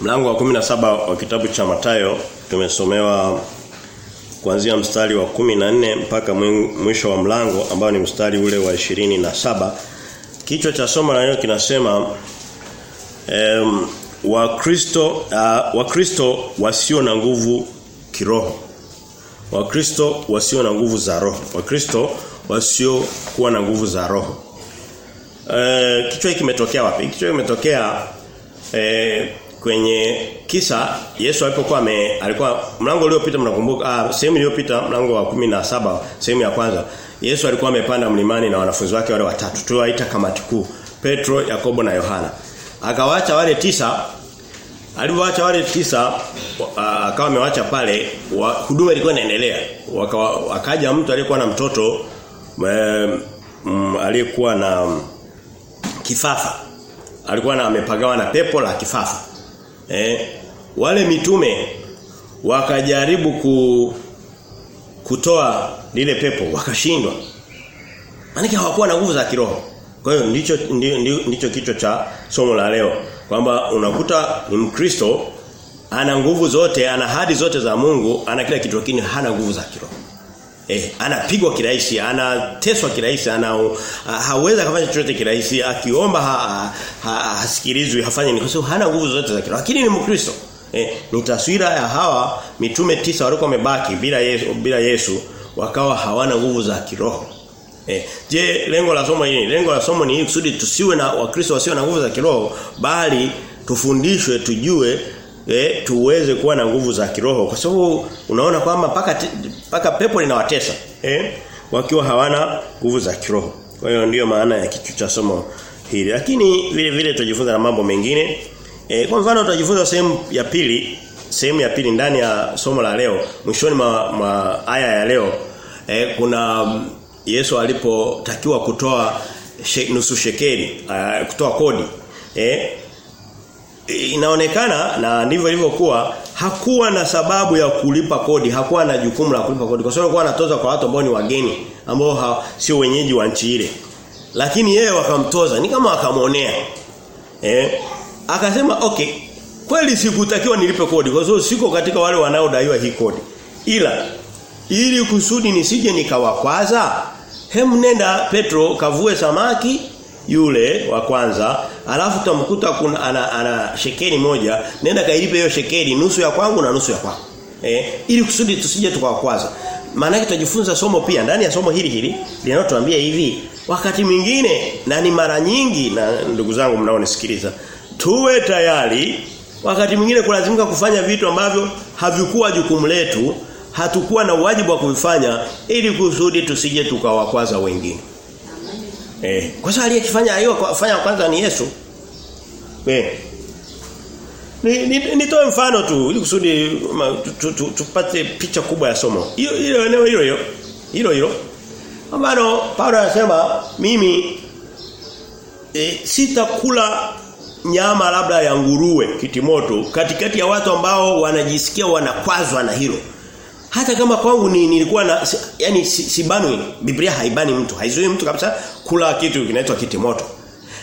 Mlango wa 17 wa kitabu cha Matayo tumesomewa kuanzia mstari wa 14 mpaka mwisho wa mlango ambao ni mstari ule wa ishirini na saba Kichwa cha somo la leo kinasema um, Wakristo uh, Wakristo wasio na nguvu kiroho. Wakristo wasio na nguvu za roho. Wakristo wasio kuwa na nguvu za roho. Uh, kichwa hiki kimetokea wapi? Kichwa kimetokea eh, kwenye kisa Yesu alipokuwa ame alikuwa mlango uliopita mnakumbuka ah sehemu iliyopita mlango wa 17 sehemu ya kwanza Yesu alikuwa amepanda mlimani na wanafunzi wake wale watatu tuwaita kamati kuu Petro, Yakobo na Yohana. Akawaacha wale tisa Alipoacha wale tisa akawa amewaacha pale huduma ilikuwa inaendelea. Akaja mtu aliyekuwa na mtoto mm, aliyekuwa na kifafa. Alikuwa na amepagawa na pepo la kifafa eh wale mitume wakajaribu ku kutoa lile pepo wakashindwa. Maana hawakuwa na nguvu za kiroho. Kwa hiyo ndicho ndicho, ndicho kichwa cha somo la leo kwamba unakuta ni Mkristo ana nguvu zote ana hadi zote za Mungu ana kila kitu lakini hana nguvu za kiroho Eh, anapigwa kirahisi, anateswa kirahisi, ana hawezi kufanya chochote kirahisi, akiomba ha, ha, hasikilizwi, hafanye ni kwa sababu hana nguvu zote za kiroho. Lakini ni Mkristo. Eh, ni taswira ya hawa mitume tisa walikuwa wamebaki bila Yesu bila Yesu wakawa hawana nguvu za kiroho. Eh, je, lengo la somo hili, lengo la somo ni kusudi tusiwe na wakristo wasio na nguvu za kiroho bali tufundishwe tujue eh, tuweze kuwa na nguvu za kiroho. Kwa sababu unaona kwamba paka paka pepo linawatesa eh wakiwa hawana nguvu za kiroho. Kwa hiyo ndiyo maana ya kichwa cha somo hili. Lakini vile vile tutajifunza na mambo mengine. Eh, kwa mfano tutajifunza sehemu ya pili sehemu ya pili ndani ya somo la leo mwishoni mwa, mwa aya ya leo. Eh, kuna Yesu alipotakiwa kutoa she, nusu shekeli uh, kutoa kodi. Eh inaonekana na ndivyo ilivyokuwa hakuwa na sababu ya kulipa kodi hakuwa na jukumu la kulipa kodi kwa sababu alikuwa anatoza kwa watu ambao ni wageni ambao sio wenyeji wa nchi ile lakini yeye wakamtoza ni kama akamonea. eh akasema okay kweli sikutakiwa nilipe kodi kwa sababu siko katika wale wanaodaiwa hii kodi ila ili kusudi nisije nikawakwaza hem nenda Petro kavue samaki yule wa kwanza alafu utamkuta kuna ana, ana shekeli moja nenda kailipe hiyo shekeli nusu ya kwangu na nusu ya kwako eh ili kusudi tusije tukawakwaza. Maana tutajifunza somo pia ndani ya somo hili hili linalotuambia hivi wakati mwingine na ni mara nyingi na ndugu zangu mnaonisikiliza tuwe tayari wakati mwingine kulazimika kufanya vitu ambavyo havikuwa jukumu letu hatukuwa na wajibu wa kuvifanya ili kusudi tusije tukawakwaza wengine Eh, kwa sababu aliyekifanya hiyo kufanya kwanza ni Yesu. Eh. Ni nitoe ni mfano tu ili kusudi tupate picha kubwa ya somo. Hiyo hilo eneo hilo hilo. Hilo hilo. Ambalo Paulo anasema mimi e, sitakula nyama labda ya nguruwe kitimoto katikati ya watu ambao wanajisikia wanakwazwa na hilo hata kama kwangu ni nilikuwa na yani sibanwi. Si Biblia haibani mtu. Haizuii mtu kabisa kula kitu kinaitwa kitimoto.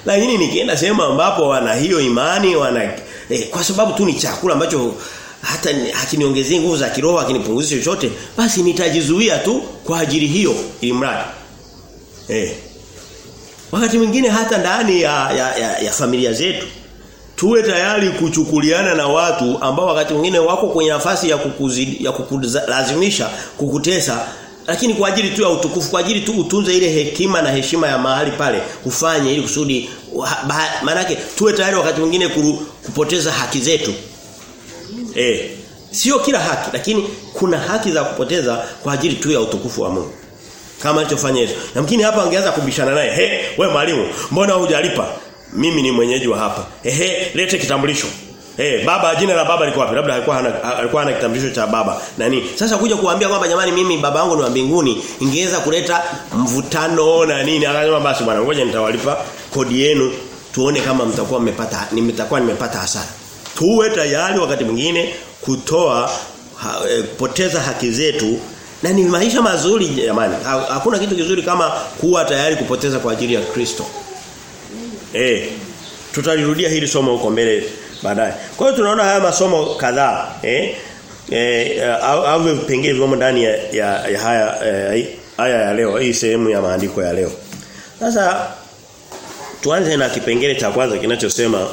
Lakini nikienda sehemu ambapo wana hiyo imani wana eh, kwa sababu tu ni chakula ambacho hata hakiniongezei nguvu za kiroho hakinipunguzi chochote basi nitajizuia tu kwa ajili hiyo ili mradi. Eh. Wakati mwingine hata ndani ya, ya, ya, ya familia zetu tuwe tayari kuchukuliana na watu ambao wakati mwingine wako kwenye nafasi ya kukuzidi, ya kukulazimisha kukutesa lakini kwa ajili tu ya utukufu kwa ajili tu utunze ile hekima na heshima ya mahali pale ufanye ili kusudi maana tuwe tayari wakati mwingine kupoteza haki zetu. Eh sio kila haki lakini kuna haki za kupoteza kwa ajili tu ya utukufu wa Mungu. Kama alichofanya Yesu. Namkini hapa angeanza kubishana naye he wewe mwalimu mbona hujalipa mimi ni mwenyeji wa hapa. Ehe, lete kitambulisho. Eh, baba jina la baba liko wapi? Labda alikuwa hana alikuwa hana kitambulisho cha baba. Nani? Sasa kuja kuambia kwamba jamani mimi baba yangu ni wa mbinguni, ingeweza kuleta mvutano na nini? Akasema basi bwana ngoja nitawalipa kodi yenu tuone kama mtakuwa mmepata nimetakuwa nimepata hasara. Tuwe tayari wakati mwingine kutoa ha, e, kupoteza haki zetu na ni maisha mazuri jamani. Hakuna kitu kizuri kama kuwa tayari kupoteza kwa ajili ya Kristo. Eh. Tutalirudia hili somo huko mbele baadaye. Kwa hiyo tunaona haya masomo kadhaa eh eh au, vipengele vimo ndani ya, ya, ya haya eh, haya ya leo, hii sehemu ya maandiko ya leo. Sasa tuanze na kipengele cha kwanza kinachosema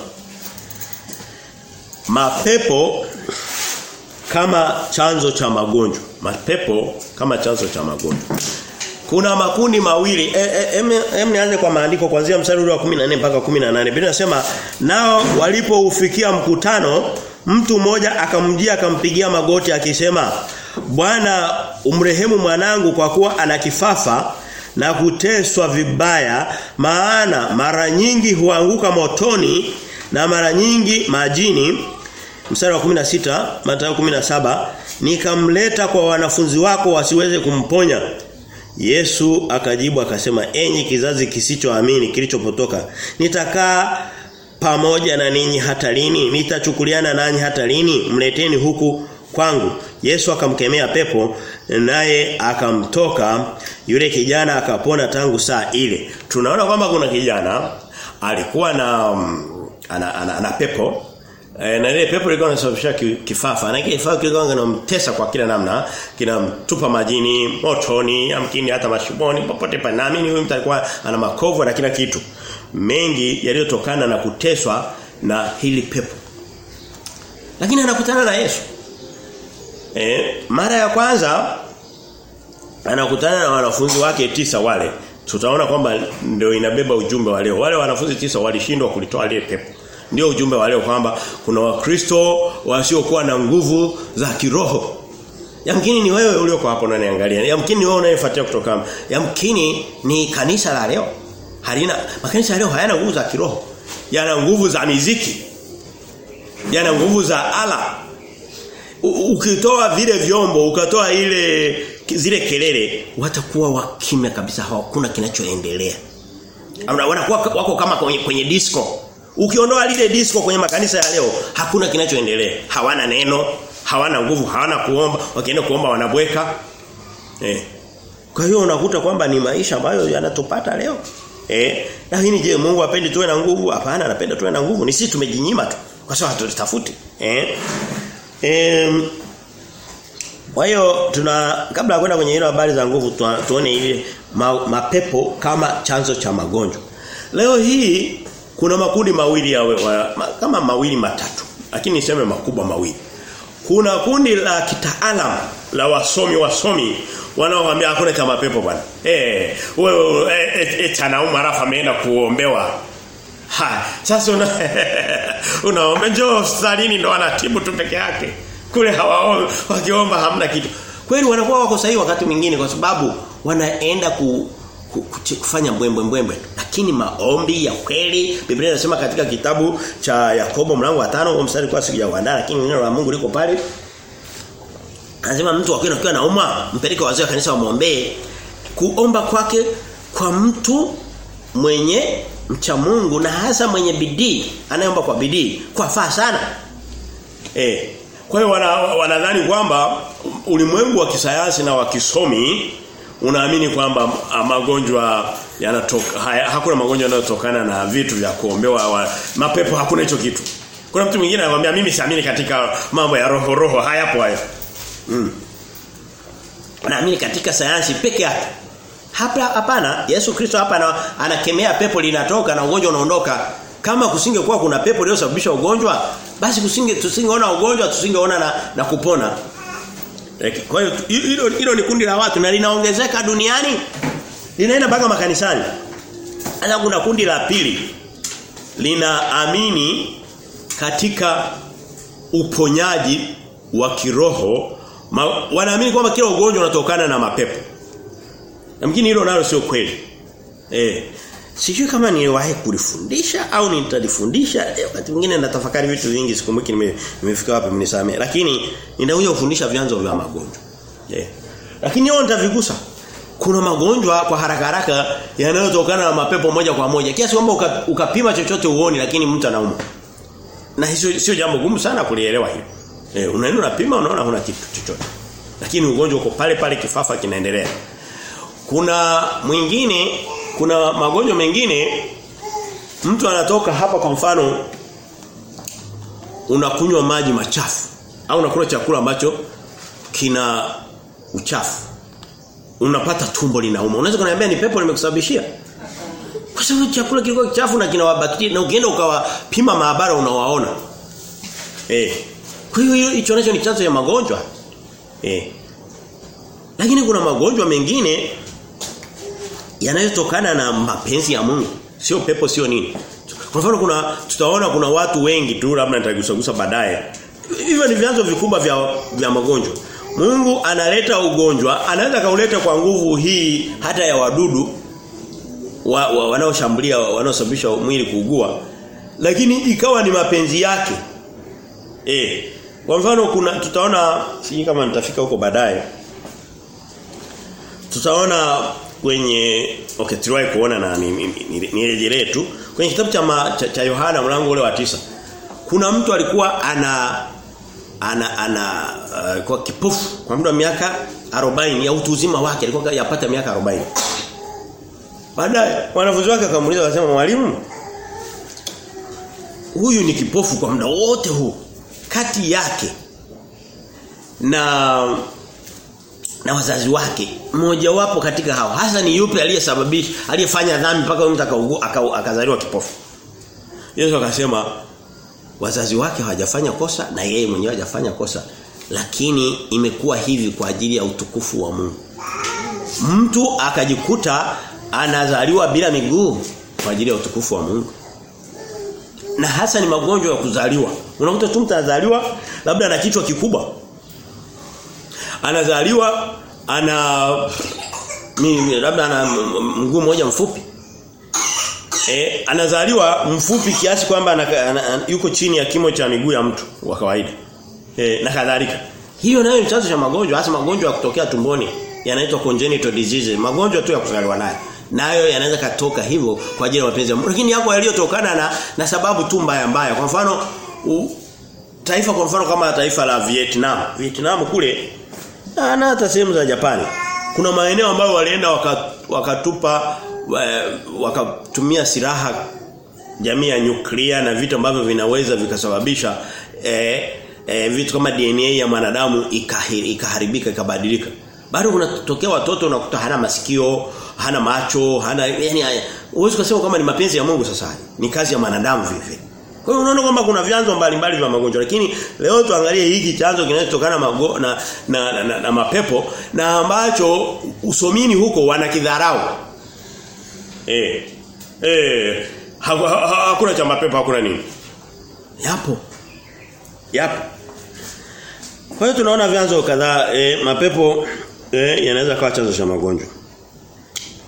mapepo kama chanzo cha magonjwa. Mapepo kama chanzo cha magonjwa. Kuna makundi mawili. Hem e, e, nianze kwa maandiko kuanzia mstari wa 14 mpaka 18. Biblia inasema nao walipoufikia mkutano mtu mmoja akamjia akampigia magoti akisema Bwana umrehemu mwanangu kwa kuwa ana kifafa na kuteswa vibaya maana mara nyingi huanguka motoni na mara nyingi majini mstari wa 16 Mathayo 17 nikamleta kwa wanafunzi wako wasiweze kumponya Yesu akajibu akasema enyi kizazi kisichoamini kilichopotoka nitakaa pamoja na ninyi hata lini? Nitachukuliana nanyi hata lini? Mleteni huku kwangu. Yesu akamkemea pepo naye akamtoka. Yule kijana akapona tangu saa ile. Tunaona kwamba kuna kijana alikuwa na um, ana, ana, ana pepo E, na ile pepo ilikuwa inasababisha kifafa. Na kile kifafa kilikuwa kinamtesa kwa kila namna. Kinamtupa majini motoni amkini hata mashuboni, popote pale. Naamini huyu mtu alikuwa ana makovu na kila kitu. Mengi yaliyotokana na kuteswa na hili pepo. Lakini anakutana na Yesu. E, mara ya kwanza anakutana na wanafunzi wake tisa wale. Tutaona kwamba ndio inabeba ujumbe wa leo. Wale wanafunzi tisa walishindwa kulitoa ile pepo ndio ujumbe wa leo kwamba kuna wakristo wasiokuwa na nguvu za kiroho. Yamkini ni wewe ulioko hapo unaniangalia. Yamkini ni wewe unayefuatia kutoka. Yamkini ni kanisa la leo. Halina makanisa leo hayana nguvu za kiroho. Yana nguvu za miziki. Yana nguvu za ala. Ukitoa vile vyombo, ukatoa ile zile kelele, watakuwa wakimya kabisa, hakuna kinachoendelea. Wanakuwa wako kama kwenye, kwenye disco. Ukiondoa lile disco kwenye makanisa ya leo, hakuna kinachoendelea. Hawana neno, hawana nguvu, hawana kuomba, wakienda kuomba wanabweka. Eh. Kwa hiyo unakuta kwamba ni maisha ambayo yanatupata leo. Eh, lakini je, Mungu apendi tuwe na nguvu? Hapana, anapenda tuwe na nguvu. Ni sisi tumejinyima tu. Kwa sababu hatutafuti. Eh? Eh, kwa hiyo tuna kabla ya kwenda kwenye hilo habari za nguvu tuone ile ma, mapepo kama chanzo cha magonjwa. Leo hii kuna makundi mawili ya wa, ma, kama mawili matatu lakini niseme makubwa mawili. Kuna kundi la kitaalamu la wasomi wasomi wanaoambia hakuna kama pepo bwana. Eh wewe eh anauma umara ameenda kuombewa. Ha sasa una unaomba njoo hospitalini ndo anatibu tu peke yake. Kule hawaombi wakiomba hamna kitu. Kweli wanakuwa wako sahihi wakati mwingine kwa sababu wanaenda ku kufanya mbwembwe mbwembwe. Lakini maombi ya kweli Biblia inasema katika kitabu cha Yakobo mlango wa 5 mstari kwa siku ya wanda lakini neno la Mungu liko pale. Anasema mtu akiwa akiwa nauma mpeleke wazee wa kanisa wamwombee. Kuomba kwake kwa mtu mwenye mcha Mungu na hasa mwenye bidii anayeomba kwa bidii kwa faa sana. Eh kwa hiyo wanadhani wana kwamba ulimwengu wa kisayansi na wa kisomi unaamini kwamba magonjwa yanatoka haya, hakuna magonjwa yanayotokana na vitu vya kuombewa mapepo hakuna hicho kitu. Kuna mtu mwingine anamwambia mimi siamini katika mambo ya roho roho hayapo hayo. Mm. Naamini katika sayansi peke yake. Hapa hapana Yesu Kristo hapa anakemea pepo linatoka na ugonjwa unaondoka. Kama kusingekuwa kuna pepo iliyosababisha ugonjwa, basi kusinge tusingeona ugonjwa, tusingeona na, na kupona. Kwa hiyo hilo ni kundi la watu na linaongezeka duniani. Linaenda mpaka makanisani. Sasa kuna kundi la pili linaamini katika uponyaji wa kiroho wanaamini kwamba kila ugonjwa unatokana na mapepo. Lakini hilo nalo sio kweli. Eh. Sijui kama niliwahi kulifundisha au nitalifundisha wakati mwingine natafakari vitu vingi sikumbuki nime, nimefika wapi mnisamee lakini ninakuja kufundisha vyanzo vya magonjwa. Yeah. Lakini leo nitavigusa. Kuna magonjwa kwa haraka haraka yanayotokana na mapepo moja kwa moja. Kiasi kwamba uka, ukapima chochote uone lakini mtu anauma. Na hizo sio jambo gumu sana kulielewa hilo. Eh unaenda unapima unaona huna kitu chochote. Lakini ugonjwa uko pale pale kifafa kinaendelea. Kuna mwingine kuna magonjwa mengine mtu anatoka hapa kwa mfano unakunywa maji machafu au unakula chakula ambacho kina uchafu. Unapata tumbo linauma. Unaweza kuniambia ni pepo limekusababishia kwa sababu chakula kilikuwa kichafu na kina bakteria na ukienda ukawapima maabara unawaona. Eh. Kwa hiyo hicho nacho ni chanzo ya magonjwa. Eh. Lakini kuna magonjwa mengine yanayotokana na mapenzi ya Mungu. Sio pepo sio nini. Kwa mfano kuna tutaona kuna watu wengi tu labda nitagusagusa baadaye. Hivyo ni vyanzo vikubwa vya vya magonjwa. Mungu analeta ugonjwa anaweza kauleta kwa nguvu hii hata ya wadudu wa, wa, wanaoshambulia wanaosababisha mwili kuugua lakini ikawa ni mapenzi yake. Eh kwa mfano kuna tutaona siji kama nitafika huko baadaye. Tutaona kwenye okay tuliwahi kuona na nirejelee ni, ni, tu. Kwenye kitabu cha, cha, cha Yohana mlango ule wa tisa kuna mtu alikuwa ana ana ana uh, kwa kipofu kwa muda wa miaka 40 ya utu uzima wake alikuwa yapata miaka 40 baadaye wanafunzi wake akamuuliza akasema mwalimu huyu ni kipofu kwa muda wote huu kati yake na na wazazi wake. Mmoja wapo katika hao hasa ni yupi aliyesababisha aliyefanya dhambi mpaka mtu akaugua akazaliwa kipofu? Yesu akasema wazazi wake hawajafanya kosa na yeye mwenyewe hajafanya kosa lakini imekuwa hivi kwa ajili ya utukufu wa Mungu. Mtu akajikuta anazaliwa bila miguu kwa ajili ya utukufu wa Mungu. Na hasa ni magonjwa ya kuzaliwa. Unakuta tu mtu anazaliwa labda na kichwa kikubwa anazaliwa ana mimi labda ana mguu mmoja mfupi. Eh anazaliwa mfupi kiasi kwamba yuko chini ya kimo cha miguu ya mtu wa kawaida. Eh na kadhalika. Hiyo nayo ni chanzo cha magonjwa hasa magonjwa ya kutokea tumboni yanaitwa congenital disease. Magonjwa tu ya kuzaliwa nayo. Nayo yanaweza katoka hivyo kwa ajili ya mapenzi lakini yako yaliyotokana na na sababu tu mbaya mbaya. Kwa mfano u, taifa kwa mfano kama taifa la Vietnam. Vietnam kule na na hata sehemu za Japani. Kuna maeneo ambayo walienda wakatupa wakatumia silaha jamii ya nyuklia na vitu ambavyo vinaweza vikasababisha eh, eh, vitu kama DNA ya mwanadamu ikaharibika ikabadilika. Bado kunatokea watoto unakuta hana masikio hana macho hana yani uwezo kusema kama ni mapenzi ya Mungu sasa. Ni kazi ya mwanadamu vile kwa hiyo unaona kwamba kuna vyanzo mbalimbali vya magonjwa lakini leo tuangalie hiki chanzo kinachotokana na, na, na, na, na mapepo na ambacho usomini huko wanakidharau. Eh. Eh hakuna ha, ha, cha mapepo hakuna nini? Yapo. Yapo. Kwa hiyo tunaona vyanzo kadhaa eh, mapepo eh, yanaweza kuwa chanzo cha magonjwa.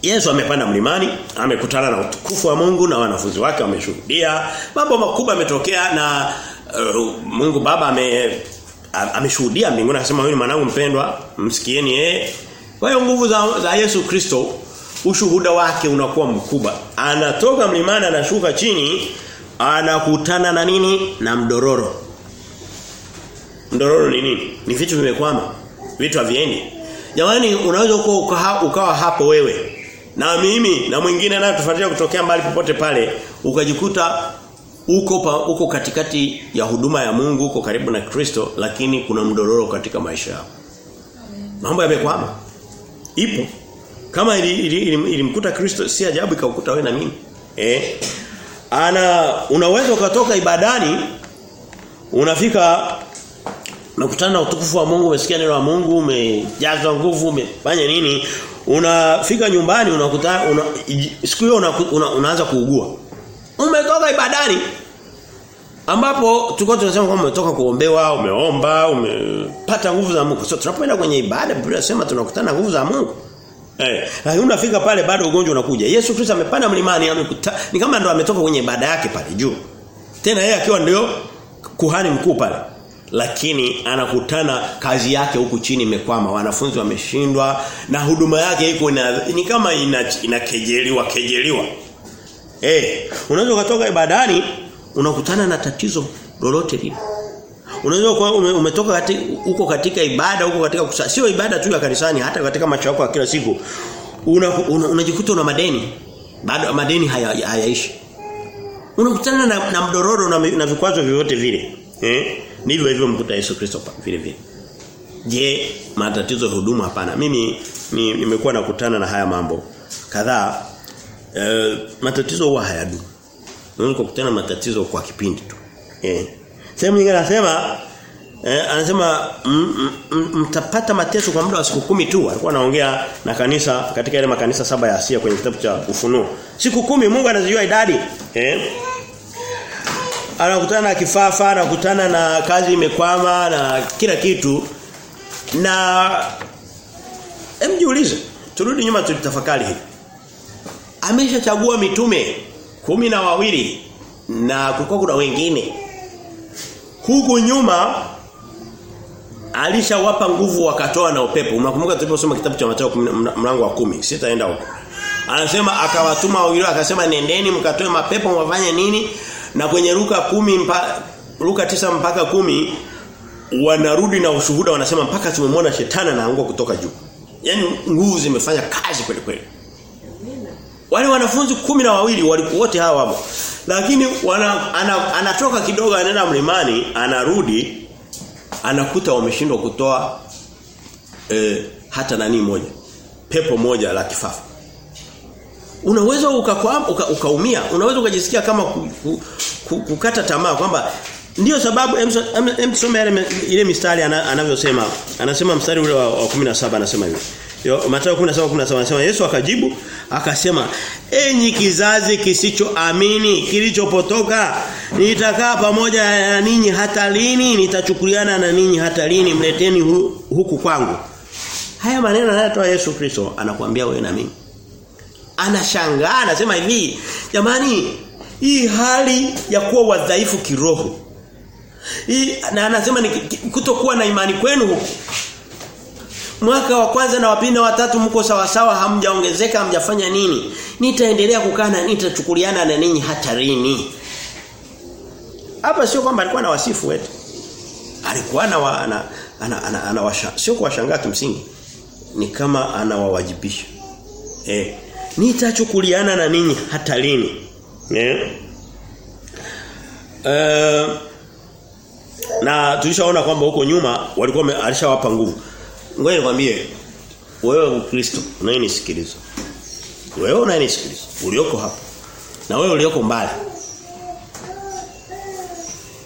Yesu amepanda mlimani, amekutana na utukufu wa Mungu na wanafunzi wake wameshuhudia. Mambo makubwa yametokea na uh, Mungu Baba ame ameshuhudia mbinguni akasema huyu ni mwanangu mpendwa, msikieni yeye. Kwa hiyo nguvu za, za Yesu Kristo ushuhuda wake unakuwa mkubwa. Anatoka mlimani anashuka chini anakutana na nini? Na mdororo. Mdororo ni nini? Ni vitu vimekwama. Vitu haviendi. Jamani unaweza ukawa ukawa hapo wewe na mimi na mwingine naye tufuatilia kutokea mbali popote pale ukajikuta uko pa, uko katikati ya huduma ya Mungu uko karibu na Kristo lakini kuna mdororo katika maisha yako. Mambo yamekwama. Ipo. Kama ilimkuta ili, ili, ili Kristo si ajabu ikakukuta wewe na mimi. Eh? Ana unaweza ukatoka ibadani unafika unakutana na utukufu wa Mungu, umesikia neno la Mungu, umejazwa nguvu, umefanya nini? Unafika nyumbani unakuta una, siku hiyo una, una, unaanza kuugua. Umetoka ibadani ambapo tulikuwa tunasema kwamba umetoka kuombewa, umeomba, umepata nguvu za Mungu. So tunapoenda kwenye ibada Biblia inasema tunakutana nguvu za Mungu. Eh, lakini unafika pale bado ugonjwa unakuja. Yesu Kristo amepanda mlimani amekuta ni kama ndo ametoka kwenye ibada yake pale juu. Tena yeye akiwa ndio kuhani mkuu pale lakini anakutana kazi yake huku chini imekwama wanafunzi wameshindwa na huduma yake iko ni kama inakejeliwa ina kejeliwa. Eh hey, unaweza kutoka ibadani unakutana na tatizo lolote lile. Unaweza kuwa ume, umetoka katika uko katika ibada uko katika kusa, sio ibada tu ya kanisani hata katika macho yako ya kila siku. Unajikuta una, una, una, una madeni. Bado madeni hayaishi. Haya unakutana na, na mdororo na, na vikwazo vyote vile. Eh? Ndivyo hivyo mkuta Yesu Kristo vile vile. Je, matatizo ya huduma hapana. Mimi ni, nimekuwa nakutana na haya mambo kadhaa. E, matatizo huwa hayadumu. Unaweza kukutana matatizo kwa kipindi tu. Eh. Sehemu nyingine anasema eh, anasema mtapata mateso kwa muda wa siku kumi tu. Alikuwa anaongea na kanisa katika ile makanisa saba ya Asia kwenye kitabu cha Ufunuo. Siku kumi Mungu anazijua idadi. Eh? Anakutana na kifafa, anakutana na kazi imekwama na kila kitu. Na emjiulize turudi nyuma tulitafakari hili. Ameshachagua mitume kumi na wawili na kulikuwa kuna wengine huku nyuma alishawapa nguvu wakatoa na upepo. Unakumbuka tuliposoma kitabu cha Mathayo mlango wa kumi Sitaenda huko. Anasema akawatuma wawili akasema nendeni mkatoe mapepo mwafanye nini? Na kwenye Luka kumi mpa, Luka tisa mpaka kumi wanarudi na ushuhuda wanasema mpaka tumemwona shetani anaanguka kutoka juu. Yaani nguvu zimefanya kazi kweli kweli. Wale wanafunzi kumi na wawili walikuwa wote hawa hapo. Lakini wana, ana, anatoka kidogo anaenda mlimani, anarudi anakuta wameshindwa kutoa eh, hata nani moja. Pepo moja la kifafa. Unaweza ukaumia, uka, ukaumia, unaweza ukajisikia kama ku, ku, ku, kukata tamaa kwamba ndio sababu emsome ile ile mistari anavyosema anasema mstari ule wa, wa 17 anasema hivi. Mathayo 17:17 anasema Yesu akajibu akasema enyi kizazi kisichoamini kilichopotoka nitakaa pamoja na ninyi hata lini? Nitachukuliana na ninyi hata lini? Mleteni hu, huku kwangu. Haya maneno anayatoa Yesu Kristo anakuambia wewe na mimi anashangaa anasema hivi jamani hii hali ya kuwa wadhaifu kiroho. Hii na anasema ni kutokuwa na imani kwenu. Mwaka wa kwanza na wapili na watatu mko sawa sawa hamjaongezeka hamjafanya nini? Nitaendelea kukaa na nitachukuliana na ninyi hatarini. Hapa sio kwamba alikuwa na wasifu wetu. Alikuwa na wa, ana, ana, ana, ana sio kuwashangaa kimsingi ni kama anawawajibisha. Eh nitachukuliana na ninyi hata lini? Yeah. uh, na tulishaona kwamba huko nyuma walikuwa alishawapa nguvu Ngoja nikwambie wewe Mkristo unayenisikiliza. Wewe unayenisikiliza ulioko hapa na wewe ulioko mbali.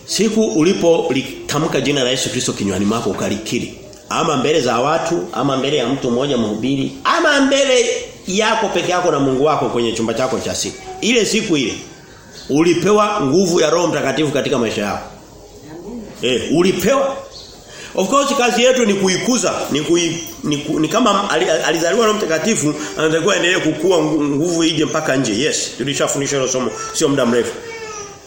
Siku ulipo litamka jina la Yesu Kristo kinywani mwako ukalikiri ama mbele za watu ama mbele ya mtu mmoja mhubiri ama mbele yako peke yako na Mungu wako kwenye chumba chako cha siku. Ile siku ile ulipewa nguvu ya Roho Mtakatifu katika maisha yako. Eh, ulipewa Of course kazi yetu ni kuikuza, ni, kui, ni, ku, ni kama alizaliwa na mtakatifu anatakiwa endelee kukua nguvu ije mpaka nje. Yes, tulishafundisha hilo somo sio muda mrefu.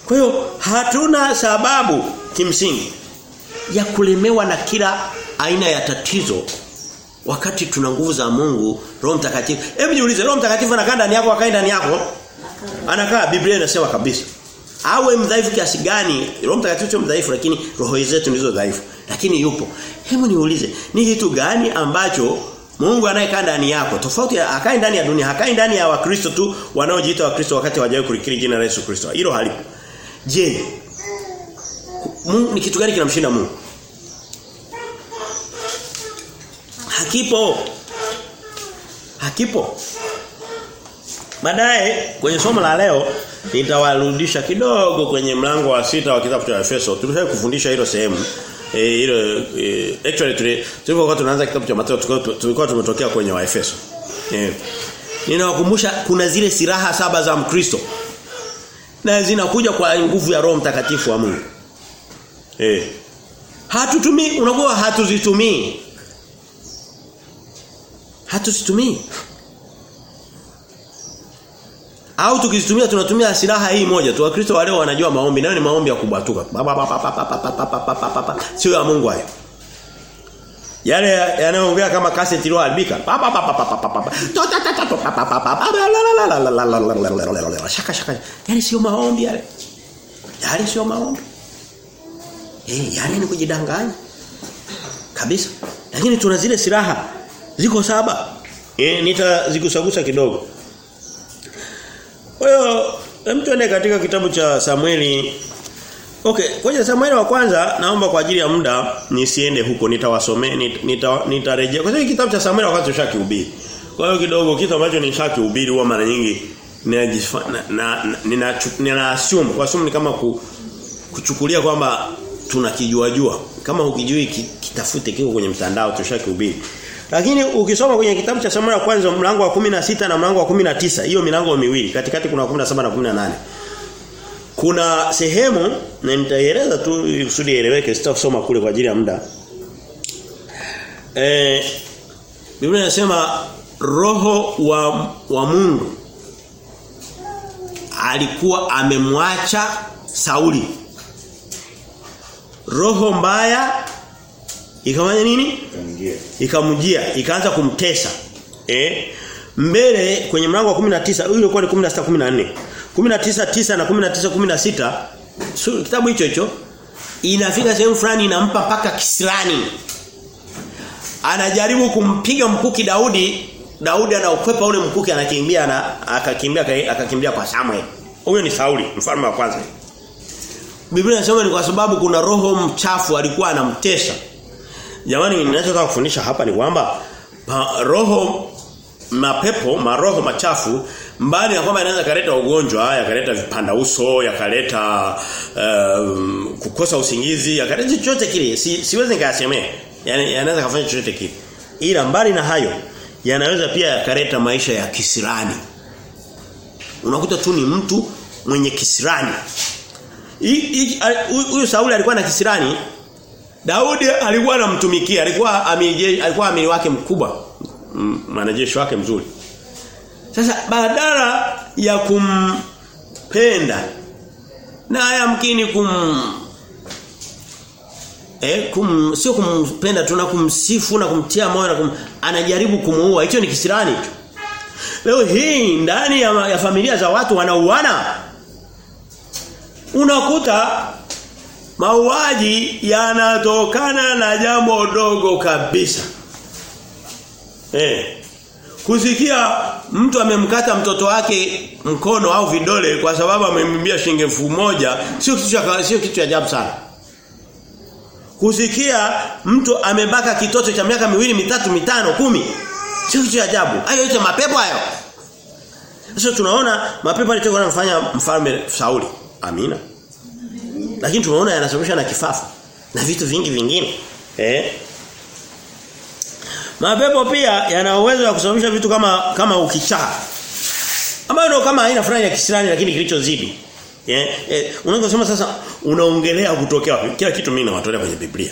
Kwa hiyo hatuna sababu kimsingi ya kulemewa na kila aina ya tatizo wakati tuna nguvu za Mungu, Roho Mtakatifu. Hebu jiulize, Roho Mtakatifu anakaa ndani yako, akaa ndani yako? Anakaa Biblia inasema kabisa. Awe mdhaifu kiasi gani? Roho Mtakatifu sio mdhaifu lakini roho zetu ndizo dhaifu. Lakini yupo. Hebu niulize, ni kitu gani ambacho Mungu anayekaa ndani yako tofauti akai ndani ya dunia, hakai ndani ya Wakristo tu wanaojiita Wakristo wakati hawajawahi kulikiri jina la Yesu Kristo. Hilo halipo. Je, Mungu ni kitu gani kinamshinda Mungu? Hakipo. Hakipo. Baadaye kwenye somo la leo nitawarudisha kidogo kwenye mlango wa sita wa kitabu cha Efeso. Tulisha kufundisha hilo sehemu. Eh hilo e, actually tulipokuwa tunaanza kitabu cha Mathayo tulikuwa tumetokea kwenye Waefeso. Eh. Ninawakumbusha kuna zile silaha saba za Mkristo. Na zinakuja kwa nguvu ya Roho Mtakatifu wa Mungu. Eh. Hatutumii unakuwa hatuzitumii. Hatuzitumii. Au tukizitumia tunatumia silaha hii moja tu. Wakristo wale wanajua maombi, nayo ni maombi ya kubatuka. Sio ya Mungu hayo. Yale yanayoongea kama cassette iliyoharibika. Shaka shaka. Yale sio maombi yale. Yale sio maombi. Eh, yale ni kujidanganya. Kabisa. Lakini tuna zile silaha ziko saba. Eh, nitazigusagusa kidogo. Kwa hiyo hem tuende katika kitabu cha Samueli Okay, kwenye Samueli wa kwanza naomba kwa ajili ya muda nisiende huko nitawasomea nitarejea nita, kwa sababu kitabu cha Samueli wa kwanza tushakihubiri. Kwa hiyo kidogo kitu ambacho nishakihubiri huwa mara nyingi nina na, nina, nina assume kwa assume ni kama ku, kuchukulia kwamba tunakijua jua. Kama ukijui kitafute kiko kwenye mtandao tushakihubiri. Lakini ukisoma kwenye kitabu cha Samuel wa kwanza mlango wa 16 na mlango wa 19 hiyo milango miwili katikati kuna 17 na 18 kuna sehemu na nitaieleza tu kusudi ieleweke sitasoma kule kwa ajili ya muda. Eh Biblia inasema roho wa wa Mungu alikuwa amemwacha Sauli. Roho mbaya ikamanya nini? Ikamjia, ikaanza kumtesa. Eh? Mbele kwenye mlango wa 19, huyo ilikuwa ni 16 14. 19 9 na 19 16 so, kitabu hicho hicho inafika sehemu fulani inampa paka kisirani anajaribu kumpiga mkuki Daudi Daudi anaokwepa ule mkuki anakimbia na akakimbia akakimbia kwa Samuel huyo ni Sauli mfalme wa kwanza Biblia inasema ni kwa sababu kuna roho mchafu alikuwa anamtesa jamani ninachotaka kufundisha hapa ni kwamba roho mapepo maroho machafu mbali na kwamba inaweza kaleta ugonjwa yakaleta vipanda uso yakaleta um, kukosa usingizi yakaleta chochote kile si, siwezi nikayasemea. Yani yanaweza kufanya chochote kile. Ila mbali na hayo yanaweza pia yakaleta maisha ya kisirani. Unakuta tu ni mtu mwenye kisirani. Huyu Sauli alikuwa na kisirani Daudi alikuwa anamtumikia alikuwa amiri alikuwa amiri wake mkubwa mwanajeshi wake mzuri. Sasa badala ya kumpenda na yamkini kum eh kum sio kumpenda tu na kumsifu na kumtia moyo na kum, anajaribu kumuua. Hicho ni kisirani tu. Leo hii ndani ya, ya familia za watu wanauana unakuta mauaji yanatokana na jambo dogo kabisa eh kusikia mtu amemkata mtoto wake mkono au vidole kwa sababu amemwambia shilingi moja sio kitu cha sio kitu cha ajabu sana. Kusikia mtu amebaka kitoto cha miaka miwili mitatu mitano kumi sio kitu cha ajabu. Hayo yote mapepo hayo. Sasa tunaona mapepo alichokuwa anafanya mfalme Sauli. Amina. Lakini tumeona yanasababisha na kifafa na vitu vingi vingine. Eh? Mapepo pia yana uwezo wa kusababisha vitu kama kama ukichaa. Ambayo ndio kama aina fulani ya kisirani lakini kilichozidi. Eh, Eh, unaweza sasa unaongelea kutokea? Kila kitu mimi nawatolea kwenye Biblia.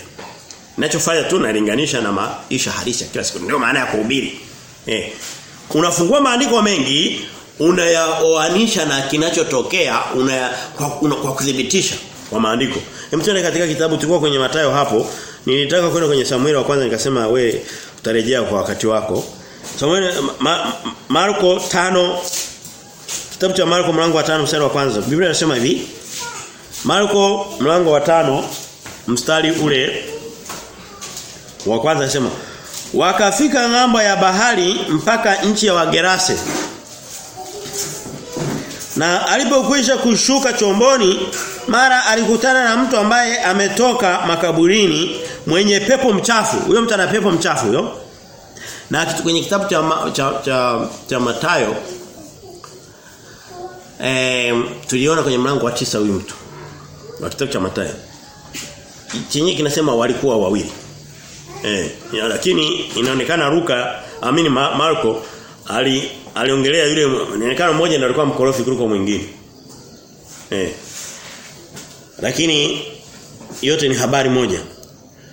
Ninachofanya tu nalinganisha na maisha halisi kila siku. Ndio maana ya kuhubiri. Eh. Unafungua maandiko mengi unayaoanisha na kinachotokea una kwa, una, kwa kudhibitisha kwa maandiko. Hem tuende katika kitabu tulikuwa kwenye Matayo hapo. Nilitaka kwenda kwenye Samueli wa kwanza nikasema we utarejea kwa wakati wako. Samueli ma, Marko tano Kitabu cha Marko mlango wa tano mstari wa kwanza. Biblia inasema hivi. Marko mlango wa tano mstari ule wa kwanza inasema wakafika ng'ambo ya bahari mpaka nchi ya Wagerase. Na alipokwisha kushuka chomboni mara alikutana na mtu ambaye ametoka makaburini mwenye pepo mchafu. Huyo mtu ana pepo mchafu huyo. Na kitu kwenye kitabu cha ma, cha cha, cha Matayo eh tuliona kwenye mlango wa tisa huyu mtu. Wa kitabu cha Matayo. Chenye kinasema walikuwa wawili. Eh, ya, lakini inaonekana ruka amini marco Marko ali aliongelea yule inaonekana mmoja ndiye alikuwa mkorofi kuliko mwingine. Eh. Lakini yote ni habari moja.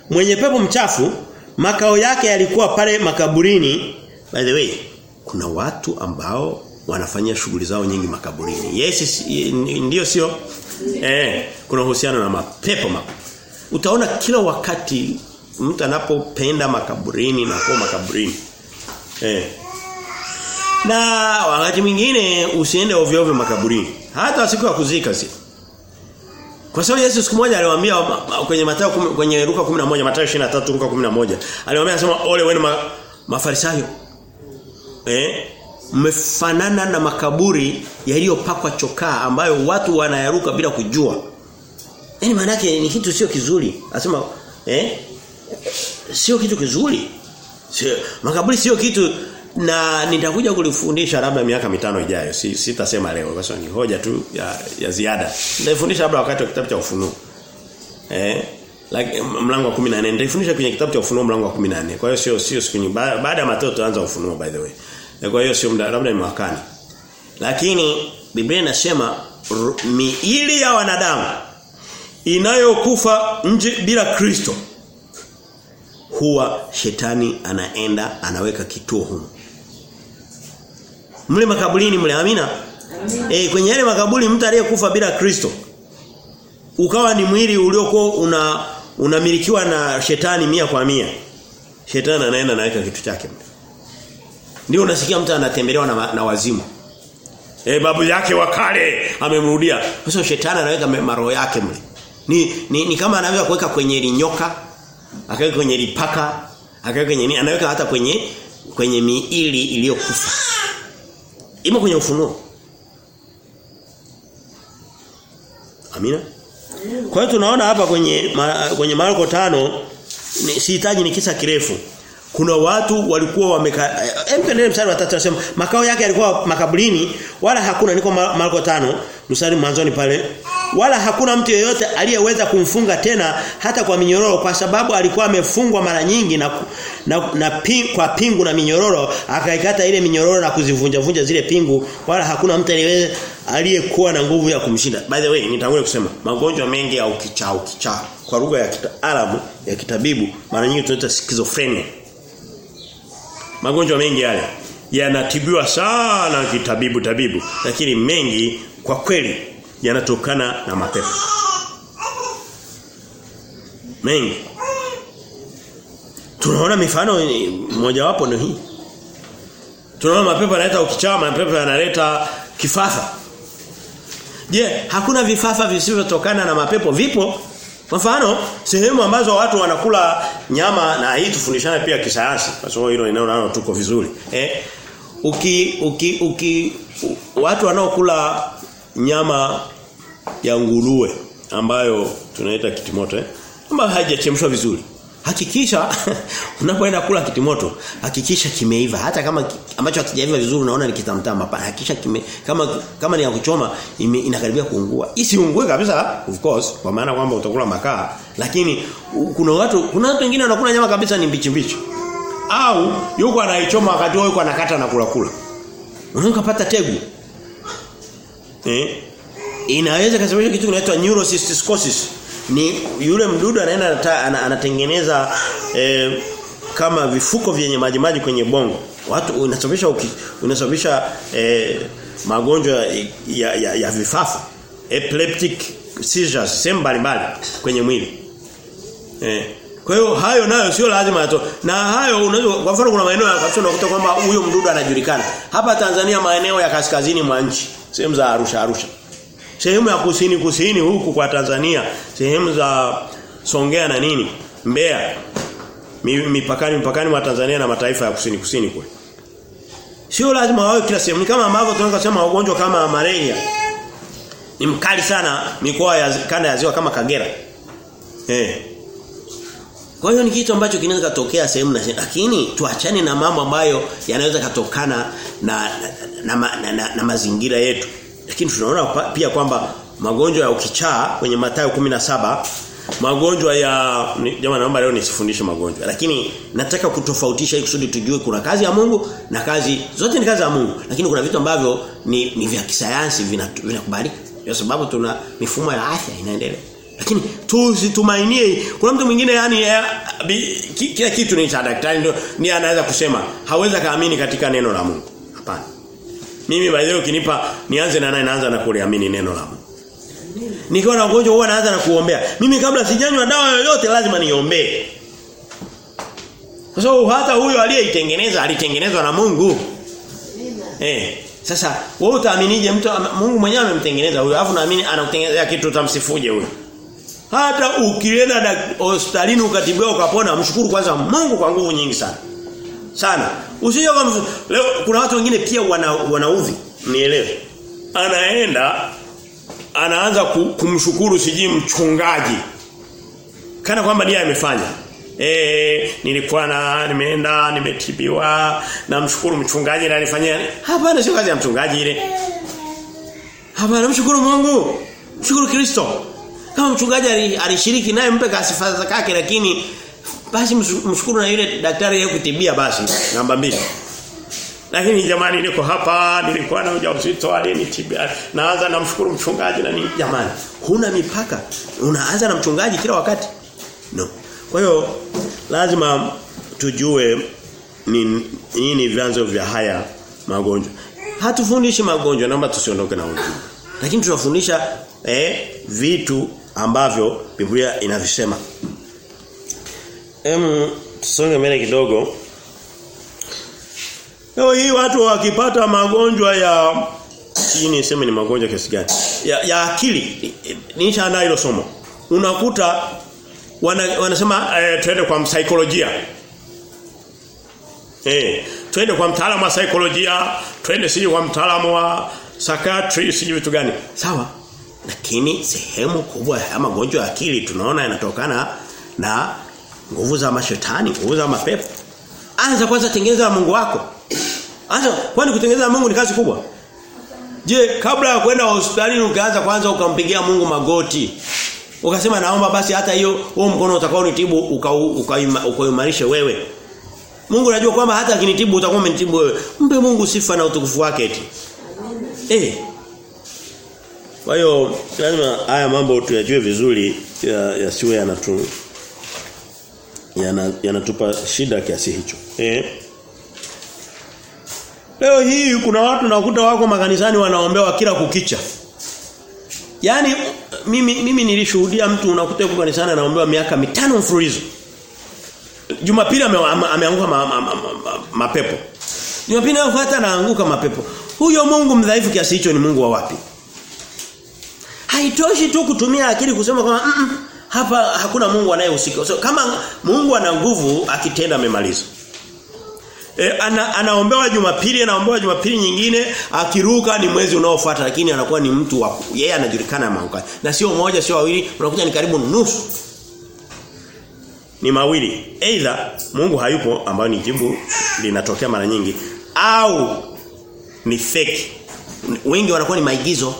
Mwenye pepo mchafu makao yake yalikuwa pale makaburini. By the way, kuna watu ambao wanafanyia shughuli zao nyingi makaburini. Yes, ndio sio? Eh, kuna uhusiano na mapepo mapo. Utaona kila wakati mtu anapopenda makaburini na kwa makaburini. Eh. Na wakati mwingine usiende ovyo ovyo makaburini. Hata siku ya kuzika si. Kwa sababu Yesu siku moja aliwaambia kwenye Mathayo kwenye Luka 11 Mathayo 23 Luka 11 aliwaambia anasema ole wenu ma, mafarisayo. Eh? Mmefanana na makaburi yaliyopakwa chokaa ambayo watu wanayaruka bila kujua. Yaani maana yake ni kitu sio kizuri. Anasema eh sio kitu kizuri. Sio makaburi sio kitu na nitakuja kulifundisha labda miaka mitano ijayo. Si sitasema leo kwa sababu ni hoja tu ya, ya ziada. nitafundisha labda wakati wa kitabu cha ufunuo. Eh like, mlango wa 14 nitafundisha kwenye kitabu cha ufunuo mlango wa 14. Kwa hiyo sio sio siku nyingi baada ya Mateo anza ufunuo by the way. Kwa hiyo sio labda ni mwakani. Lakini Biblia inasema miili ya wanadamu inayokufa nje bila Kristo huwa shetani anaenda anaweka kituo humo. Mle makaburini mle amina. Eh kwenye yale makaburi mtu aliyekufa bila Kristo ukawa ni mwili uliokuwa una unamilikiwa na shetani mia kwa mia. Shetani anaenda naweka kitu chake. Ndio unasikia mtu anatembelewa na, na wazimu. Eh babu yake wa kale amemrudia. Sasa shetani anaweka maroho yake mle. Ni, ni, ni kama anaweza kuweka kwenye linyoka, akaweka kwenye lipaka, akaweka kwenye nini, anaweka hata kwenye kwenye miili iliyokufa. Imo kwenye ufunuo. Amina. Kwa hiyo tunaona hapa kwenye ma, kwenye Marko tano sihitaji ni kisa kirefu. Kuna watu walikuwa wameka mpendele tuendelee mstari wa 3 anasema makao yake yalikuwa makaburini wala hakuna niko Marko tano mstari mwanzoni pale wala hakuna mtu yeyote aliyeweza kumfunga tena hata kwa minyororo kwa sababu alikuwa amefungwa mara nyingi na na, na ping, kwa pingu na minyororo akaikata ile minyororo na kuzivunja vunja zile pingu. Wala hakuna mtu aliyeweza aliyekuwa na nguvu ya kumshinda. By the way nitangulia kusema magonjwa mengi au ukichaa ukichaa kwa lugha ya kitaalamu ya kitabibu mara nyingi tunaita schizophrenia. Magonjwa mengi yale yanatibiwa sana kitabibu tabibu lakini mengi kwa kweli yanatokana na mapepo mengi. Tunaona mifano mojawapo ni hii. Tunaona mapepo yanaleta ukichaa mapepo yanaleta kifafa. Je hakuna vifafa visivyotokana na mapepo? Vipo. Kwa mfano sehemu ambazo watu wanakula nyama na hii tufundishane pia kisayansi kwa sababu hilo eneo nalo tuko vizuri. Eh uki uki uki watu wanaokula nyama ya nguruwe ambayo tunaita kitimoto eh ambayo haijachemshwa vizuri. Hakikisha unapoenda kula kitimoto hakikisha kimeiva. Hata kama ambacho hakijaiva vizuri unaona ni kitamtama hapana hakikisha kime kama kama ni ya kuchoma inakaribia kuungua. Isiungue kabisa of course kwa maana kwamba utakula makaa. Lakini kuna watu kuna watu wengine wanakula nyama kabisa ni mbichi mbichi. Au yuko anaichoma wakati yuko anakata na kula kula. Unaweza kupata tegu eh inaweza kusababisha kitu kinaitwa neurocysticosis. ni yule mdudu anaenda anatengeneza eh, kama vifuko vyenye maji maji kwenye bongo watu unasababisha unasababisha eh, magonjwa ya, ya, ya vifafa epileptic seizures sehemu mbalimbali kwenye mwili eh kwa hiyo hayo nayo sio lazima yato. Na hayo unaweza kwa mfano kuna maeneo ya kasoro unakuta kwamba huyo mdudu anajulikana. Hapa Tanzania maeneo ya kaskazini mwa nchi, sehemu za Arusha Arusha. Sehemu ya kusini kusini huku kwa Tanzania, sehemu za Songea na nini? Mbeya. Mipakani mipakani mwa Tanzania na mataifa ya kusini kusini kule. Sio lazima wawe kila sehemu. Ni kama ambavyo tunaweza kusema ugonjwa kama malaria. Ni mkali sana mikoa ya kanda ya ziwa kama Kagera. Eh. Kwa hiyo ni kitu ambacho kinaweza kutokea sehemu na sehemu. Lakini tuachane na mambo ambayo yanaweza katokana na na, na, na, na, na mazingira yetu. Lakini tunaona pia kwamba magonjwa ya ukichaa kwenye Mathayo 17 magonjwa ya jamaa naomba leo nisifundishe magonjwa. Lakini nataka kutofautisha kusudi tujue kuna kazi ya Mungu na kazi zote ni kazi ya Mungu. Lakini kuna vitu ambavyo ni, ni vya kisayansi vinakubalika. Vina kwa sababu tuna mifumo ya afya inaendelea lakini tusitumainie kuna mtu mwingine yani ya, kila kitu ni cha daktari ndio ni anaweza kusema. Hawezi kaamini katika neno la Mungu. Hapana. Mimi baadaye ukinipa nianze na naye naanza na kuliamini neno la Mungu. Nikiwa na ugonjwa huwa naanza na kuombea. Mimi kabla sijanywa dawa yoyote lazima niombee. Kwa sababu hata huyo aliyeitengeneza alitengenezwa na Mungu. Eh sasa wewe utaaminije mtu Mungu mwenyewe amemtengeneza huyo alafu naamini anakutengenezea kitu utamsifuje huyo hata ukienda hospitalini ukatibiwa ukapona mshukuru kwanza Mungu kwa nguvu nyingi sana. Sana. Usije kama leo kuna watu wengine pia wana wanaudhi, nielewe. Anaenda anaanza kumshukuru siji mchungaji. Kana kwamba ndiye amefanya. Eh nilikuwa na nimeenda nimetibiwa namshukuru mchungaji na alifanyia. Hapana sio kazi ya mchungaji ile. Hapana mshukuru Mungu. Mshukuru Kristo. Kama mchungaji alishiriki naye mpe kasifa zake lakini basi mshukuru na yule daktari yeye kutibia basi namba mbili. Lakini jamani niko hapa nilikuwa na ujauzito alinitibia. Naanza namshukuru mchungaji na nini jamani. Huna mipaka. Unaanza na mchungaji kila wakati. No. Kwa hiyo lazima tujue ni nini vyanzo vya haya magonjwa. Hatufundishi magonjwa naomba tusiondoke na ujumbe. Lakini tunafundisha eh, vitu ambavyo Biblia inavisema. Em tusonge mbele kidogo. Leo hii watu wakipata magonjwa ya hii niseme ni magonjwa kiasi gani? Ya, ya akili. Nishaandaa hilo somo. Unakuta wana, wanasema eh, twende kwa msaikolojia. Eh, twende kwa mtaalamu wa saikolojia, twende sisi kwa mtaalamu wa psychiatry, sijui vitu gani. Sawa. Lakini sehemu kubwa ya magonjwa ya akili tunaona yanatokana na nguvu za mashetani, nguvu za mapepo. Anza kwanza tengeneza Mungu wako. Anza kwani kutengeneza Mungu ni kazi kubwa? Je, kabla ya kwenda hospitalini ukaanza kwanza ukampigia Mungu magoti. Ukasema naomba basi hata hiyo huo mkono utakao nitibu ukaimarishe uka, uka wewe. Mungu anajua kwamba hata akinitibu utakuwa umenitibu wewe. Mpe Mungu sifa na utukufu wake eti. Eh. Kwa hiyo lazima haya mambo tuyajue vizuri yasiwe ya yanatu yanatupa yana shida kiasi hicho. Eh. Leo hii kuna watu nakuta wako makanisani wanaombewa kila kukicha. Yaani mimi mimi nilishuhudia mtu unakuta yuko kanisani anaombewa miaka mitano mfululizo. Jumapili ameanguka ma, ma, ma, ma, mapepo. Jumapili inayofuata anaanguka mapepo. Huyo Mungu mdhaifu kiasi hicho ni Mungu wa wapi? Haitoshi tu kutumia akili kusema kwamba mm -mm, hapa hakuna Mungu anayehusika. So, kama Mungu ana nguvu akitenda amemaliza. E, ana, anaombewa Jumapili anaombewa Jumapili nyingine akiruka ni mwezi unaofuata lakini anakuwa ni mtu wa yeye anajulikana maukani na sio moja sio wawili unakuja ni karibu nusu. Ni mawili. Aidha Mungu hayupo ambayo ni jibu linatokea mara nyingi au ni fake. Wengi wanakuwa ni maigizo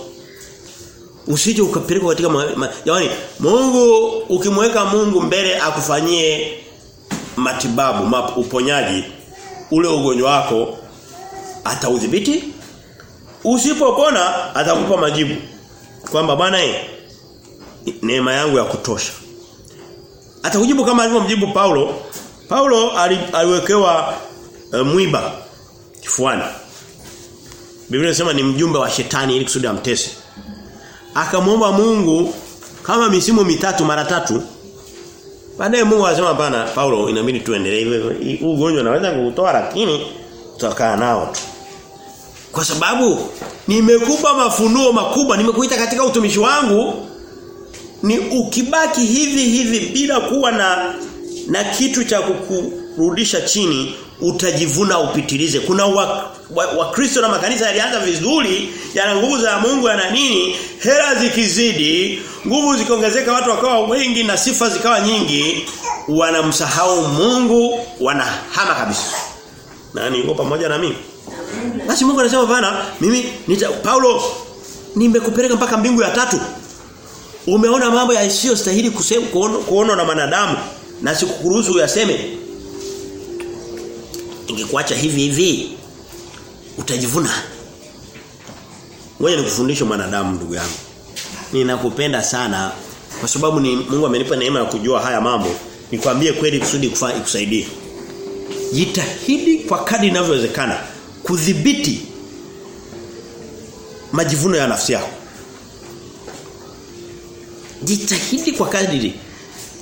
usije ukapeleka katika ma, ma, yaani Mungu ukimweka Mungu mbele akufanyie matibabu map, uponyaji ule ugonjwa wako ataudhibiti. Usipopona atakupa majibu kwamba bwana neema yangu ya kutosha. Atakujibu kama alivyomjibu Paulo. Paulo aliwekewa uh, mwiba kifuani. Biblia inasema ni mjumbe wa shetani ili kusudi amtese akamwomba Mungu kama misimu mitatu mara tatu Baadaye Mungu anasema hapana Paulo inabidi tuendelee hivyo huu ugonjwa naweza kuutoa lakini tutakaa nao tu. Kwa sababu nimekupa mafunuo makubwa nimekuita katika utumishi wangu ni ukibaki hivi hivi bila kuwa na na kitu cha kukurudisha chini utajivuna upitilize. Kuna wakristo wa, wa na makanisa yalianza vizuri, yana nguvu za Mungu yana nini, hela zikizidi, nguvu zikiongezeka watu wakawa wengi na sifa zikawa nyingi, wanamsahau Mungu, wanahama kabisa. Nani yuko pamoja na mimi? Basi Mungu anasema bana, mimi nita, Paulo nimekupeleka mpaka mbingu ya tatu. Umeona mambo yasiyostahili stahili kusema kuona na manadamu na sikukuruhusu uyaseme ingekuacha hivi hivi utajivuna. Ngoja nikufundishe mwanadamu ndugu yangu. Ninakupenda sana kwa sababu ni Mungu amenipa neema ya kujua haya mambo. Nikwambie kweli kusudi ikusaidie. Jitahidi kwa kadri inavyowezekana kudhibiti majivuno ya nafsi yako. Jitahidi kwa kadri.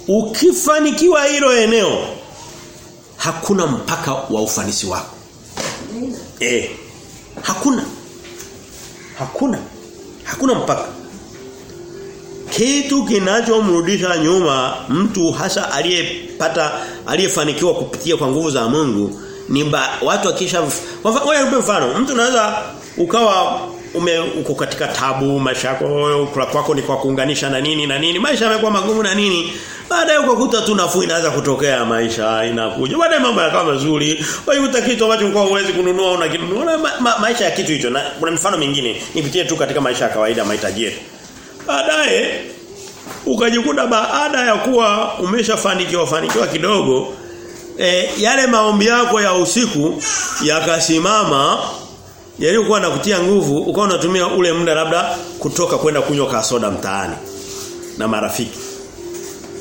Ukifanikiwa hilo eneo hakuna mpaka wa ufanisi wako. Eh. Hakuna. Hakuna. Hakuna mpaka. Kitu kinachomrudisha nyuma mtu hasa aliyepata aliyefanikiwa kupitia kwa nguvu za Mungu ni ba, watu akisha wewe mfano mtu unaweza ukawa ume uko katika tabu maisha yako kula kwako ni kwa kuunganisha na nini na nini maisha yamekuwa magumu na nini baadaye ukakuta tu nafuu inaanza kutokea maisha inakuja. Baadaye mambo yakawa mazuri. Ukakuta kitu ambacho ulikuwa huwezi kununua unakinunua. Ma, ma, maisha ya kitu hicho. Na kuna mifano mingine. Nipitie tu katika maisha ya kawaida mahitaji yetu. Baadaye ukajikuta baada ya kuwa umeshafanikiwa fanikiwa kidogo e, yale maombi yako ya usiku yakasimama yaliokuwa nakutia nguvu ukawa unatumia ule muda labda kutoka kwenda kunywa kasoda mtaani na marafiki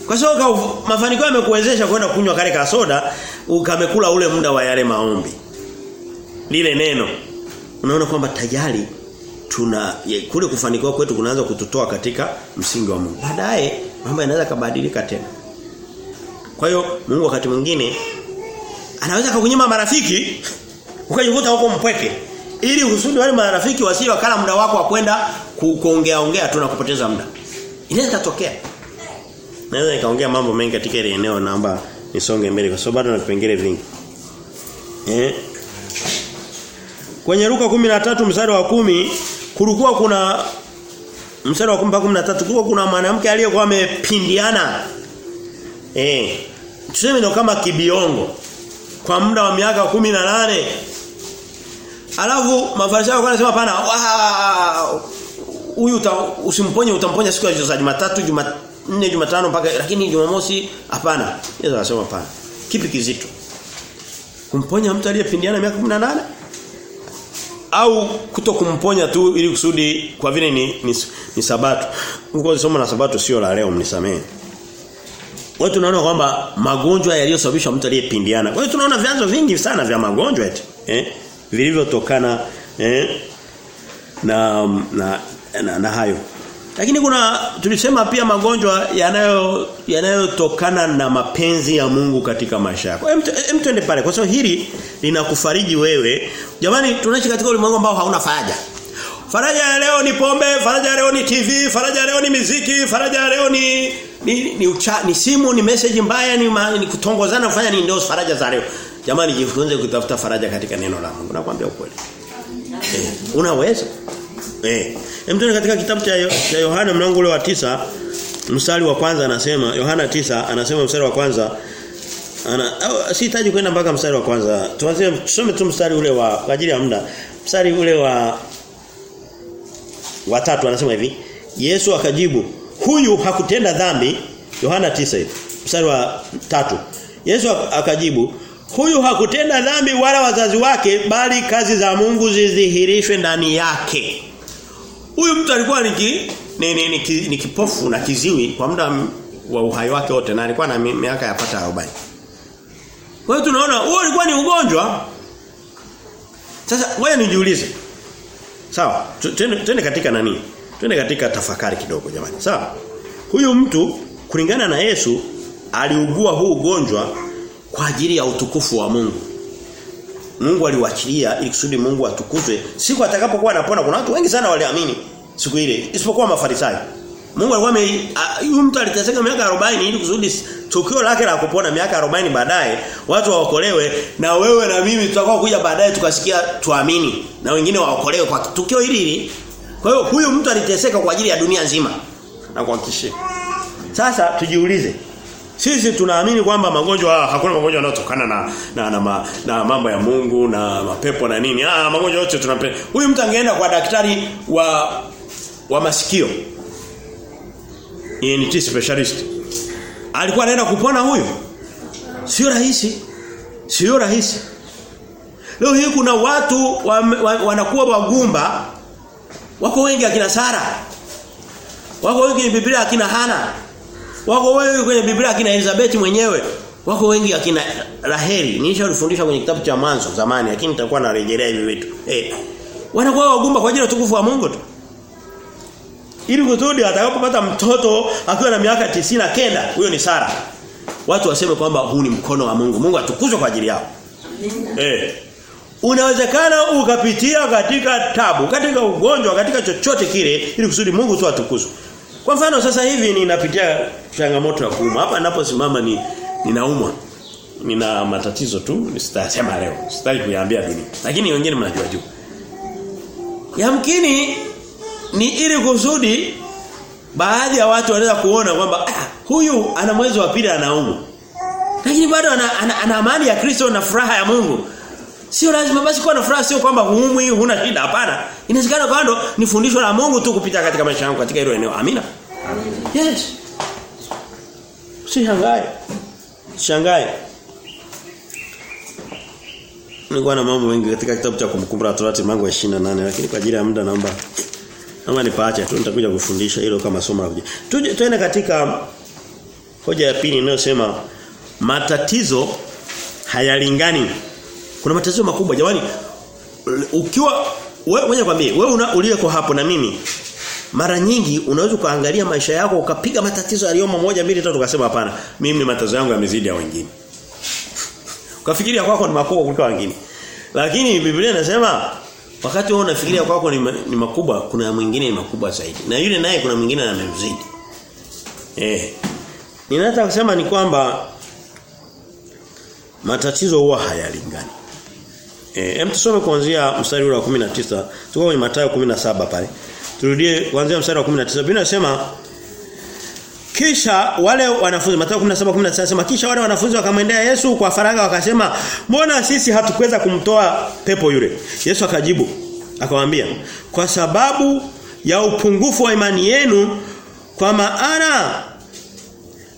kwa sababu mafanikio yamekuwezesha kwenda kunywa kale kasoda ukamekula ule muda wa yale maombi lile neno unaona kwamba tayari tuna kule kufanikiwa kwetu kunaanza kututoa katika msingi wa Mungu baadaye mambo yanaweza kabadilika tena kwa hiyo Mungu wakati mwingine anaweza kukunyima marafiki ukajikuta huko mpweke ili usudi wale marafiki wasiwe wakala muda wako wa kwenda kuongea ongea tu na kupoteza muda. Inaweza kutokea. Naweza nikaongea mambo mengi katika ile eneo naomba nisonge mbele kwa sababu bado na vipengele vingi. Eh? Kwenye Luka 13 mstari wa kumi kulikuwa kuna mstari wa 10 mpaka 13 kulikuwa kuna mwanamke aliyekuwa amepindiana. Eh. Tuseme ndo kama kibiongo kwa muda wa miaka 18 Alafu mafarisayo wanasema pana huyu usimponye utamponya siku ya Jumatatu, Jumanne, Jumatano mpaka lakini Jumamosi hapana. Yesu anasema hapana. Kipi kizito? Kumponya mtu aliyepindiana miaka 18? Au kutokumponya tu ili kusudi kwa vile ni ni, ni sabato. Ngoja somo la sabato sio la leo mnisamee. Watu tunaona kwamba magonjwa yaliyosababishwa mtu aliyepindiana. Kwa hiyo tunaona vyanzo vingi sana vya magonjwa eti. Eh? vilivyotokana eh, na, na na na hayo. Lakini kuna tulisema pia magonjwa yanayo yanayotokana na mapenzi ya Mungu katika maisha yako. Hem twende pale kwa sababu hili linakufariji wewe. Jamani tunaishi katika ulimwengu ambao hauna faraja. Faraja ya leo ni pombe, faraja ya leo ni TV, faraja ya leo ni miziki, faraja ya leo ni ni ni, ucha, ni simu, ni message mbaya, ni, ma, ni kutongozana kufanya ni ndio faraja za leo. Jamani jifunze kutafuta faraja katika neno la Mungu. Nakwambia ukweli. Eh, unaweza. Eh. Hem katika kitabu cha cha Yohana mlango ule wa tisa mstari wa kwanza anasema Yohana tisa anasema mstari wa kwanza. Ana sihitaji kwenda mpaka mstari wa kwanza. Tuanze tusome tu mstari ule wa kwa ajili ya muda. Mstari ule wa watatu anasema hivi. Yesu akajibu huyu hakutenda dhambi. Yohana tisa hivi. Mstari wa tatu. Yesu akajibu huyu hakutenda dhambi wala wazazi wake bali kazi za Mungu zidhihirishwe ndani yake huyu mtu alikuwa ni ki, ni, ni, ni, ni, ni kipofu na kiziwi kwa muda wa uhai wake wote na alikuwa na miaka yapata 40 kwa hiyo tunaona huo ulikuwa ni ugonjwa sasa wewe nijiulize Sawa? Twende katika nani? Twende katika tafakari kidogo jamani. Sawa? Huyu mtu kulingana na Yesu aliugua huu ugonjwa kwa ajili ya utukufu wa Mungu. Mungu aliwachilia ili kusudi Mungu atukuzwe. Siku atakapokuwa anapona kuna watu wengi sana waliamini siku ile isipokuwa mafarisayo. Mungu alikuwa huyu mtu aliteseka miaka 40 ili kusudi tukio lake la kupona miaka 40 baadaye watu waokolewe na wewe na mimi tutakao kuja baadaye tukasikia tuamini na wengine waokolewe kwa tukio hili hili. Kwa hiyo huyu mtu aliteseka kwa ajili ya dunia nzima. Na kuhakikishia. Sasa tujiulize. Sisi tunaamini kwamba magonjwa hakuna magonjwa yanayotokana na na, na, na, na mambo ya Mungu na mapepo na nini. Ah magonjwa yote tunapenda. Huyu mtu angeenda kwa daktari wa wa masikio ENT specialist. Alikuwa anaenda kupona huyu? Sio rahisi. Sio rahisi. Leo hii kuna watu wa, wa, wanakuwa wagumba wako wengi akina Sara. Wako wengi Biblia akina Hana. Wako wengi kwenye Biblia akina Elizabeth mwenyewe. Wako wengi akina Raheli. Nilishafundisha kwenye kitabu cha mwanzo zamani lakini nitakuwa narejelea hivi vitu. Eh. Wanakuwa wagumba kwa ajili ya utukufu wa Mungu tu. Ili kusudi atakapopata mtoto akiwa na miaka tisina kenda huyo ni Sara. Watu waseme kwamba huu ni mkono wa Mungu. Mungu atukuzwe kwa ajili yao. Eh. Unawezekana ukapitia katika tabu, katika ugonjwa, katika chochote kile ili kusudi Mungu tu atukuzwe. Kwa mfano sasa hivi ninapitia changamoto ya kuuma. Hapa ninaposimama ni ninaumwa. Nina matatizo tu, sitasema leo. Sitaki kuyaambia dunia. Lakini wengine mnajua juu. Yamkini ni ili kusudi baadhi ya watu wanaweza kuona kwamba ah, huyu ana mwezi wa pili anaumwa. Lakini bado ana, ana, ana amani ya Kristo na furaha ya Mungu. Sio lazima basi kuwa na furaha sio kwamba huumwi huna shida hapana. Inawezekana kwamba ni fundisho la Mungu tu kupita katika maisha yangu katika hilo eneo. Amina. Yes. Usishangae. Shangae. Nilikuwa na mambo mengi katika kitabu cha kumkumbura Torati mlango wa 28 lakini kwa ajili ya muda naomba naomba nipaache tu nitakuja kufundisha hilo kama somo la kuja. Tuje tuende katika hoja ya pili inayosema matatizo hayalingani. Kuna matatizo makubwa. Jamani ukiwa wewe ngoja kwambie wewe uliyeko hapo na mimi mara nyingi unaweza kuangalia maisha yako ukapiga matatizo yaliyomo moja mbili tatu ukasema hapana mimi matatizo yangu yamezidi ya wengine. Ukafikiria kwako ni makubwa kuliko wengine. Lakini Biblia inasema wakati wewe unafikiria kwako ni, ni makubwa kuna mwingine ni makubwa zaidi. Na yule naye kuna mwingine anamzidi eh. Ninataka kusema ni kwamba matatizo huwa hayalingani eh hem tusome kuanzia mstari wa 19 tuko kwenye Mathayo 17 pale. Turudie kuanzia mstari wa 19 Biblia inasema kisha wale wanafunzi Mathayo 17:19 nasema kisha wale wanafunzi wakamwendea Yesu kwa faraga wakasema mbona sisi hatukuweza kumtoa pepo yule Yesu akajibu akamwambia kwa sababu ya upungufu wa imani yenu kwa maana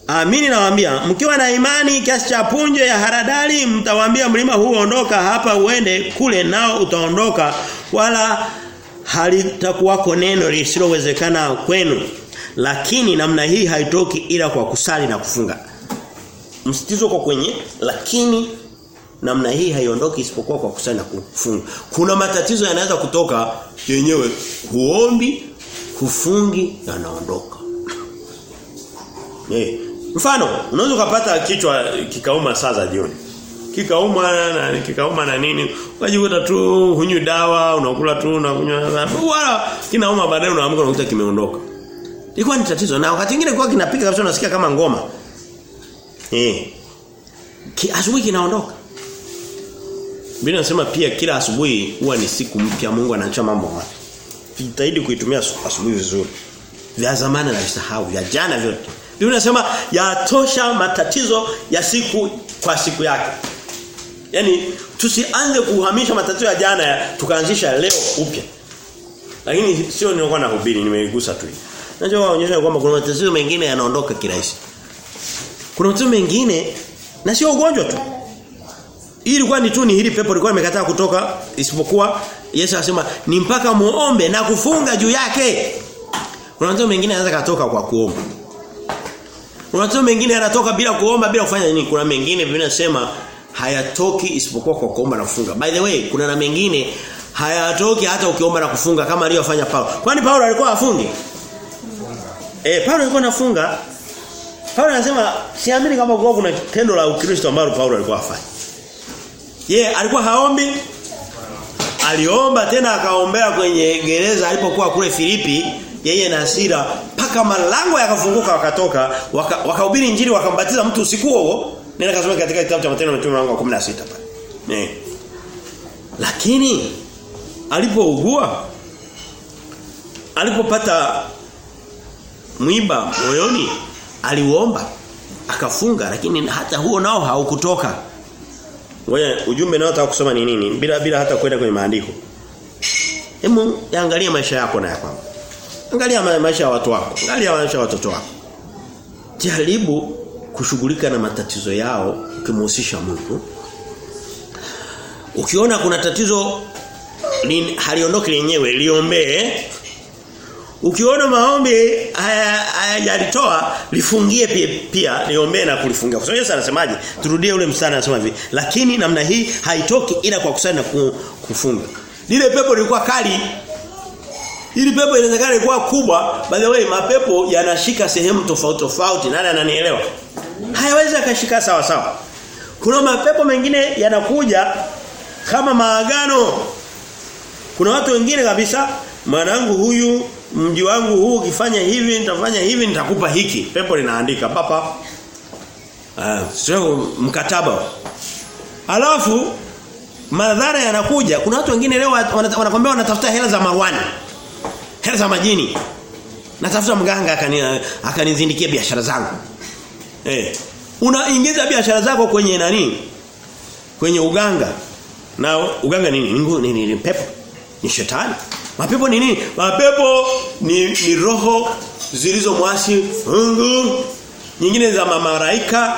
Amini nawaambia mkiwa na imani kiasi cha punje ya haradali mtawaambia mlima huu ondoka hapa uende kule nao utaondoka wala halitakuwako neno lisilowezekana kwenu. Lakini namna hii haitoki ila kwa kusali na kufunga. Msitizo kwa kwenye lakini namna hii haiondoki isipokuwa kwa kusali na kufunga. Kuna matatizo yanaweza kutoka yenyewe huombi kufungi yanaondoka. Eh mfano unaweza ukapata kichwa kikauma saa za jioni. Kikauma na kikauma na nini unajikuta tu hunywi dawa unakula tu unakunywa wala kinauma baadaye unaamka unakuta kimeondoka. Ilikuwa ni tatizo na wakati mwingine kwa kinapiga kabisa unasikia kama ngoma. Eh. Ki, asubuhi kinaondoka. Biblia inasema pia kila asubuhi huwa ni siku mpya Mungu anaacha mambo mapya. Jitahidi kuitumia asubuhi vizuri. Vya zamani na visahau vya jana vyote Biblia inasema yatosha matatizo ya siku kwa siku yake Yaani tusianze kuhamisha matatizo ya jana tukaanzisha leo upya. Lakini sio nilikuwa nahubiri nimeigusa tu. Najua waonyesha kwamba kuna matatizo mengine yanaondoka kirahisi. Kuna matatizo mengine na sio ugonjwa tu. Hii ilikuwa ni tu ni hili pepo ilikuwa imekataa kutoka isipokuwa Yesu anasema ni mpaka muombe na kufunga juu yake. Kuna matatizo mengine yanaweza katoka kwa kuomba. Kuna matatizo mengine yanatoka bila kuomba bila kufanya nini? Kuna mengine vinasema hayatoki isipokuwa kwa kuomba na kufunga. By the way, kuna na mengine hayatoki hata ukiomba na kufunga kama aliyofanya Paulo. Kwani Paulo alikuwa afungi? Eh, Paulo alikuwa anafunga. Paulo anasema siamini kama kwa kuna tendo la Ukristo ambalo Paulo alikuwa afanya. Ye, yeah, alikuwa haombi? Aliomba tena akaombea kwenye gereza alipokuwa kule Filipi yeye na Asira paka malango yakafunguka wakatoka wakahubiri waka injili wakambatiza mtu usiku huo Nenda kasome katika kitabu cha Matendo mitume mlango wa 16 pale. Eh. Lakini alipougua alipopata mwiba moyoni aliuomba akafunga lakini hata huo nao haukutoka. Ngoja ujumbe nao nataka kusoma ni nini bila bila hata kwenda kwenye maandiko. Hebu angalia maisha yako na yako. Angalia maisha ya watu wako. Angalia maisha ya watoto wako. Jaribu kushughulika na matatizo yao ukimhusisha Mungu. Ukiona kuna tatizo haliondoki lenyewe liombee. Ukiona maombi hayajalitoa lifungie pia, pia liombee na kulifungia. Kwa sababu Yesu anasemaje? Turudie ule mstari anasema hivi. Lakini namna hii haitoki ila kwa kusali na kufunga. Lile pepo lilikuwa kali. Hili pepo inawezekana ilikuwa kubwa. By the way, mapepo yanashika sehemu tofauti tofauti. Nani ananielewa? hayawezi akashika sawa sawa. Kuna mapepo mengine yanakuja kama maagano. Kuna watu wengine kabisa mwanangu huyu mji wangu huu ukifanya hivi nitafanya hivi nitakupa hiki. Pepo linaandika papa. Ah, sio mkataba. Alafu madhara yanakuja. Kuna watu wengine leo wanakuambia wanatafuta hela za marwani. Hela za majini. Natafuta mganga akani akanizindikia biashara zangu. Eh. Unaingiza biashara zako kwenye nani? Kwenye uganga. Na uganga nini? Ni nini? Ni pepo. Ni shetani. Mapepo ni nini? Mapepo ni, ni roho zilizomwasi Mungu. Nyingine za mamaraika,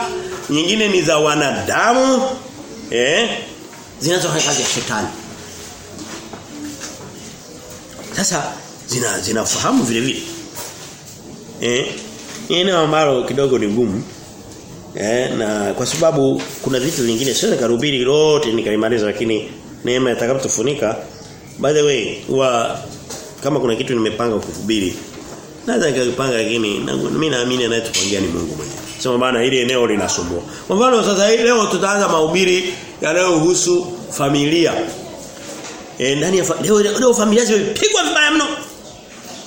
nyingine ni za wanadamu. Eh? Zinazofanya kazi ya shetani. Sasa zina zinafahamu vile vile. Eh? Eneo ambalo kidogo ni gumu. Eh, na kwa sababu kuna vitu vingine sio karubiri lote nikalimaliza lakini neema itakapotufunika by the way wa kama kuna kitu nimepanga kuhubiri naweza nikakipanga lakini mimi naamini anayetupangia ni Mungu mwenyewe. Sema bana ile eneo linasumbua. Kwa mfano sasa hii leo tutaanza mahubiri yanayohusu familia. eh ndani ya fa leo, leo familia zimepigwa vibaya mno.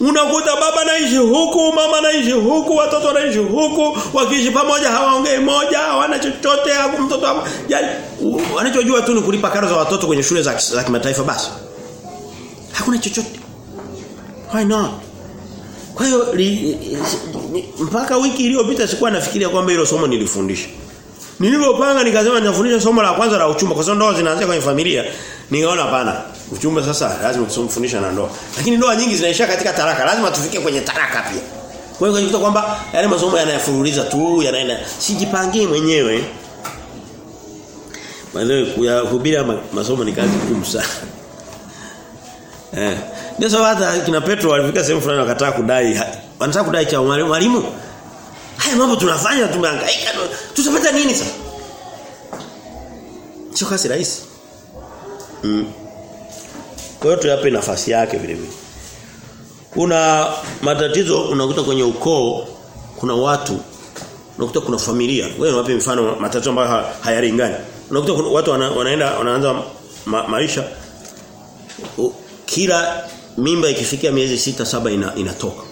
Unakuta baba naishi huku, mama naishi huku, watoto wanaishi huku, wakiishi pamoja hawaongei moja, hawana chochote, hapo mtoto yani wanachojua tu ni kulipa karo za watoto kwenye shule za, za kimataifa basi. Hakuna chochote. Why not? Kwa hiyo mpaka wiki iliyopita sikuwa nafikiria kwamba hilo somo nilifundisha. Nilipopanga nikasema nitafundisha somo la kwanza la uchumba kwa sababu ndoa zinaanzia kwenye familia. Nikaona hapana. Uchumba sasa lazima tusomfundisha na ndoa. Lakini ndoa nyingi zinaishia katika taraka. Lazima tufike kwenye taraka pia. Kwa hiyo kujikuta kwamba yale masomo yanayafuruliza tu yanaenda sijipangie mwenyewe. Baadaye kuyahubiri masomo ni kazi ngumu sana. Eh. Ndio sababu hata kina Petro walifika sehemu fulani wakataka kudai wanataka kudai cha mwalimu. Haya mambo tunafanya tumehangaika tutapata nini sasa? Sio kazi rahisi. Mm. Kwa hiyo tuyape nafasi yake vile vile. Kuna matatizo unakuta kwenye ukoo kuna watu unakuta kuna familia. Wewe unawape mfano matatizo ambayo hayalingani. Unakuta kuna watu wana, wanaenda wanaanza ma, maisha u, kila mimba ikifikia miezi sita saba ina, inatoka.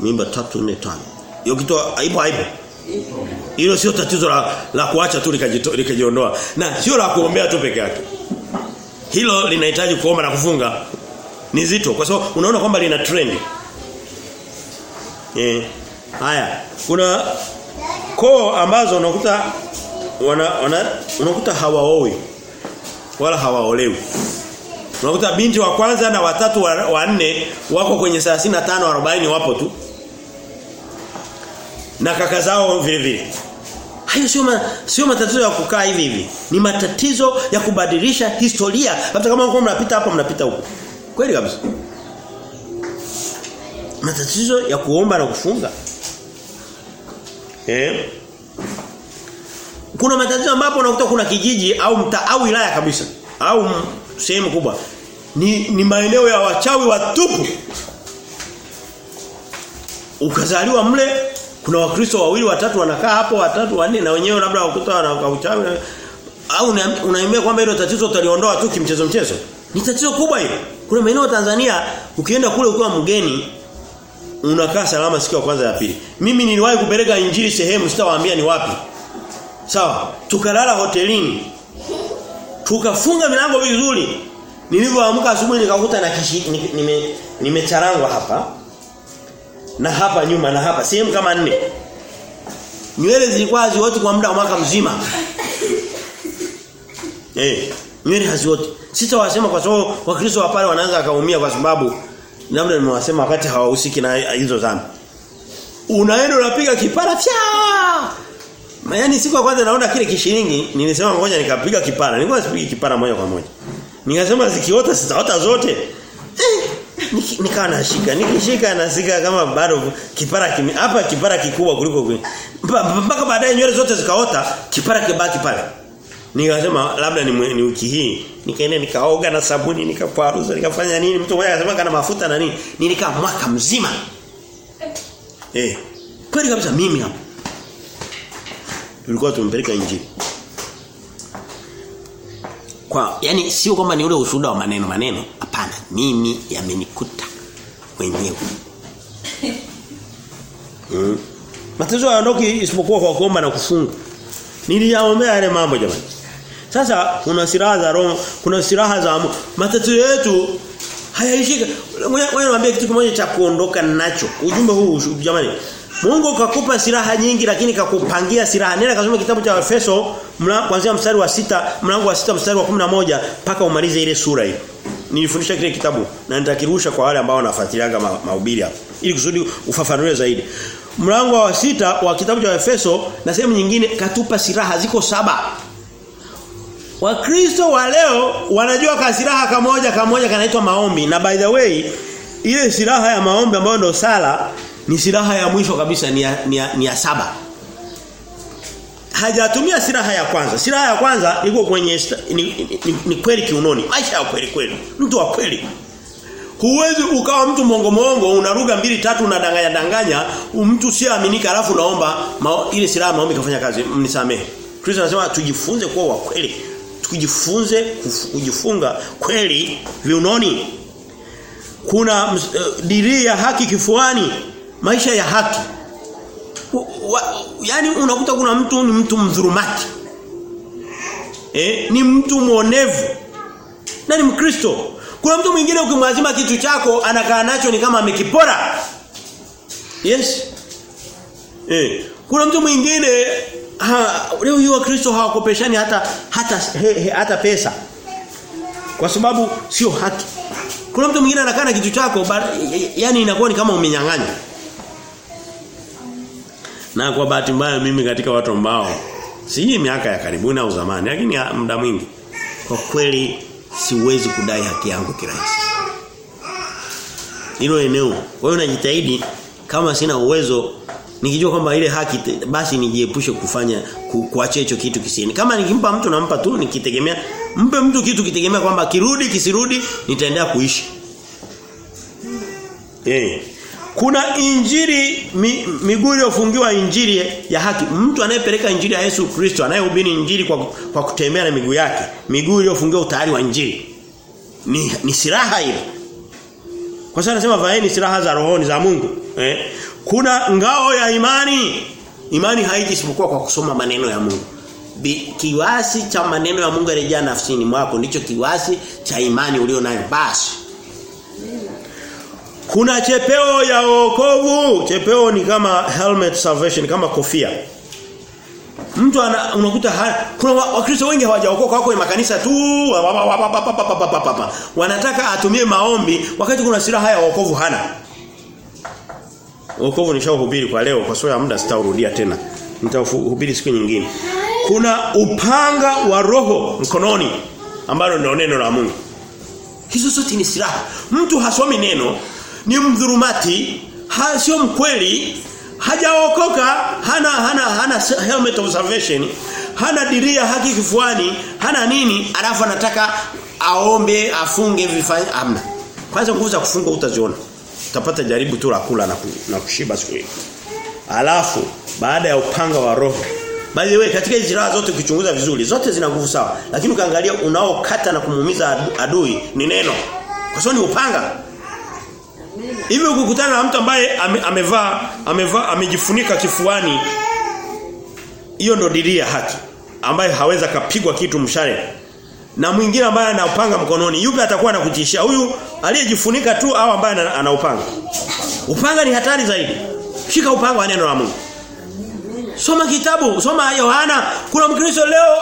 Mimba tatu nne tano. Hiyo kitu haipo haipo. Hilo sio tatizo la, la kuacha tu likajiondoa. Na sio la kuombea tu peke yake. Hilo linahitaji kuomba na kufunga. Ni zito kwa sababu unaona kwamba lina trend. Eh. Haya, kuna koo ambazo unakuta wana, wana unakuta hawaoi wala hawaolewi. Unakuta binti wa kwanza na watatu wa, wa nne wako kwenye 35 40 wapo tu. Na kaka zao vile vile. Hayo sio ma, sio matatizo ya kukaa hivi hivi. Ni matatizo ya kubadilisha historia. Hata kama mko mnapita hapo mnapita huko. Kweli kabisa. Matatizo ya kuomba na kufunga. Eh? Kuna matatizo ambapo unakuta kuna kijiji au mta au wilaya kabisa au sehemu kubwa. Ni ni maeneo ya wachawi watupu. Ukazaliwa mle kuna wakristo wawili watatu wanakaa hapo watatu wanne na wenyewe labda wakuta na uchawi au unaimea kwamba hilo tatizo utaliondoa tu kimchezo mchezo. Ni tatizo kubwa hilo. Kuna maeneo Tanzania ukienda kule ukiwa mgeni unakaa salama siku ya kwanza ya pili. Mimi niliwahi kupeleka injili sehemu sitawaambia ni wapi. Sawa, tukalala hotelini. Tukafunga milango vizuri. Nilivyoamka asubuhi nikakuta na kishi nimecharangwa nime hapa. Na hapa nyuma na hapa sehemu kama nne. Nywele zilikuwa hazioti kwa muda wa mwaka mzima. Eh, nywele hazioti. Sitawasema kwa sababu wakristo wa pale wanaanza kaumia kwa sababu labda nimewasema wakati hawahusiki na hizo dhambi. Unaenda unapiga kipara cha. Yaani siku ya kwanza naona kile kishilingi nilisema ngoja nikapiga kipara. Nilikuwa sipigi kipara moja kwa moja. Nikasema zikiota sitaota zote. Nikawa nashika. Nikishika nasika kama bado kipara kimi hapa kipara kikubwa kuliko mpaka baadaye nywele zote zikaota kipara kibaki pale. Nikasema labda ni, ni wiki hii. Nikaenda nikaoga na sabuni, nikaparuza, nikafanya nini? Mtu mmoja akasema kana mafuta na nini? Nilikaa mwaka mzima. Eh. Kweli kabisa mimi hapa. Tulikuwa tumpeleka injili. Kwa yani sio kwamba ni ule ushuhuda wa maneno maneno, hapana. Mimi yamenikuta mwenyewe. Mm. Matatizo hayaondoki isipokuwa kwa kuomba na kufunga. Niliyaombea yale mambo jamani. Sasa kuna silaha za roho, kuna silaha za matatizo yetu hayaishiki. Wewe niambie kitu kimoja cha kuondoka nacho. Ujumbe huu jamani. Mungu kakupa silaha nyingi lakini kakupangia silaha. Nenda kasoma kitabu cha Efeso kuanzia mstari wa sita mlango wa sita mstari wa 11 mpaka umalize ile sura hii. Nilifundisha kile kitabu na nitakirusha kwa wale ambao wanafuatiliaga mahubiri hapa ili kusudi ufafanue zaidi. Mlango wa sita wa kitabu cha Efeso na sehemu nyingine katupa silaha ziko saba. Wakristo wa leo wanajua ka silaha kamoja kamoja kanaitwa maombi na by the way ile silaha ya maombi ambayo ndio sala ni silaha ya mwisho kabisa ni ya, ni ya, ni ya saba. Hajatumia silaha ya kwanza. Silaha ya kwanza iko kwenye ni, ni, ni, ni kweli kiunoni. Maisha ya kweli kweli. Mtu wa kweli. Huwezi ukawa mtu mongo mongo unaruga mbili tatu unadanganya danganya mtu siaminika alafu naomba ile silaha maombi kafanya kazi mnisamehe. Kristo anasema tujifunze kuwa wa kweli. Tujifunze kujifunga kweli viunoni. Kuna uh, dirii ya haki kifuani, maisha ya haki. wa, yani unakuta kuna mtu ni mtu mdhurumati. Eh, ni mtu mwonevu Na ni Mkristo. Kuna mtu mwingine ukimwazima kitu chako anakaa nacho ni kama amekipora. Yes. Eh, kuna mtu mwingine ha, leo hiyo Wakristo hawakopeshani hata hata he, he, hata pesa. Kwa sababu sio haki. Kuna mtu mwingine anakaa na kitu chako yani inakuwa ni kama umenyang'anya. Na kwa bahati mbaya mimi katika watu ambao sijui miaka ya karibuni au zamani lakini muda mwingi kwa kweli siwezi kudai haki yangu kirahisi. Hilo eneo. Kwa hiyo najitahidi kama sina uwezo nikijua kwamba ile haki basi nijiepushe kufanya ku, kuachia hicho kitu kisini. Kama nikimpa mtu nampa tu nikitegemea mpe mtu kitu kitegemea kwamba kirudi kisirudi nitaendelea kuishi. Eh. Kuna injili mi, miguu iliyofungiwa injili ya haki. Mtu anayepeleka injili ya Yesu Kristo, anayehubiri injili kwa kwa kutembea na miguu yake, miguu iliyofungiwa utayari wa injili. Ni ni silaha ile. Kwa sababu anasema vaeni silaha za rohoni za Mungu. Eh? Kuna ngao ya imani. Imani haiji isipokuwa kwa kusoma maneno ya Mungu. Bi, kiwasi cha maneno ya Mungu yalejea nafsini mwako ndicho kiwasi cha imani ulio nayo basi. Kuna chepeo ya wokovu. Chepeo ni kama helmet salvation kama kofia. Mtu ana, unakuta haya kuna wakristo wengi hawajaokoka wako makanisa tu wanataka atumie maombi wakati kuna silaha ya wokovu hana. Wokovu nishahubiri kwa leo kwa sababu ya muda sitaurudia tena. Nitahubiri siku nyingine. Kuna upanga wa roho mkononi ambalo ndio neno la Mungu. Hizo zote ni silaha. Mtu hasomi neno, ni mdhurumati, sio mkweli, hajaokoka, hana hana hana helmet of salvation, hana diria haki kifuani, hana nini, alafu anataka aombe, afunge vifanye amna. Kwanza nguvu za kufunga utaziona. Utapata jaribu tu la kula na, na kushiba siku hiyo. Alafu baada ya upanga wa roho By the way katika silaha zote ukichunguza vizuri zote zina nguvu sawa lakini ukaangalia unaokata na kumuumiza adui ni neno kwa sababu ni upanga Hivi ukikutana na mtu ambaye ame, amevaa amevaa amejifunika kifuani hiyo ndo diria haki ambaye haweza kapigwa kitu mshale na mwingine ambaye ana upanga mkononi yupi atakuwa anakutishia huyu aliyejifunika tu au ambaye ana upanga upanga ni hatari zaidi shika upanga wa neno la Mungu Soma kitabu, soma Yohana. Kuna Mkristo leo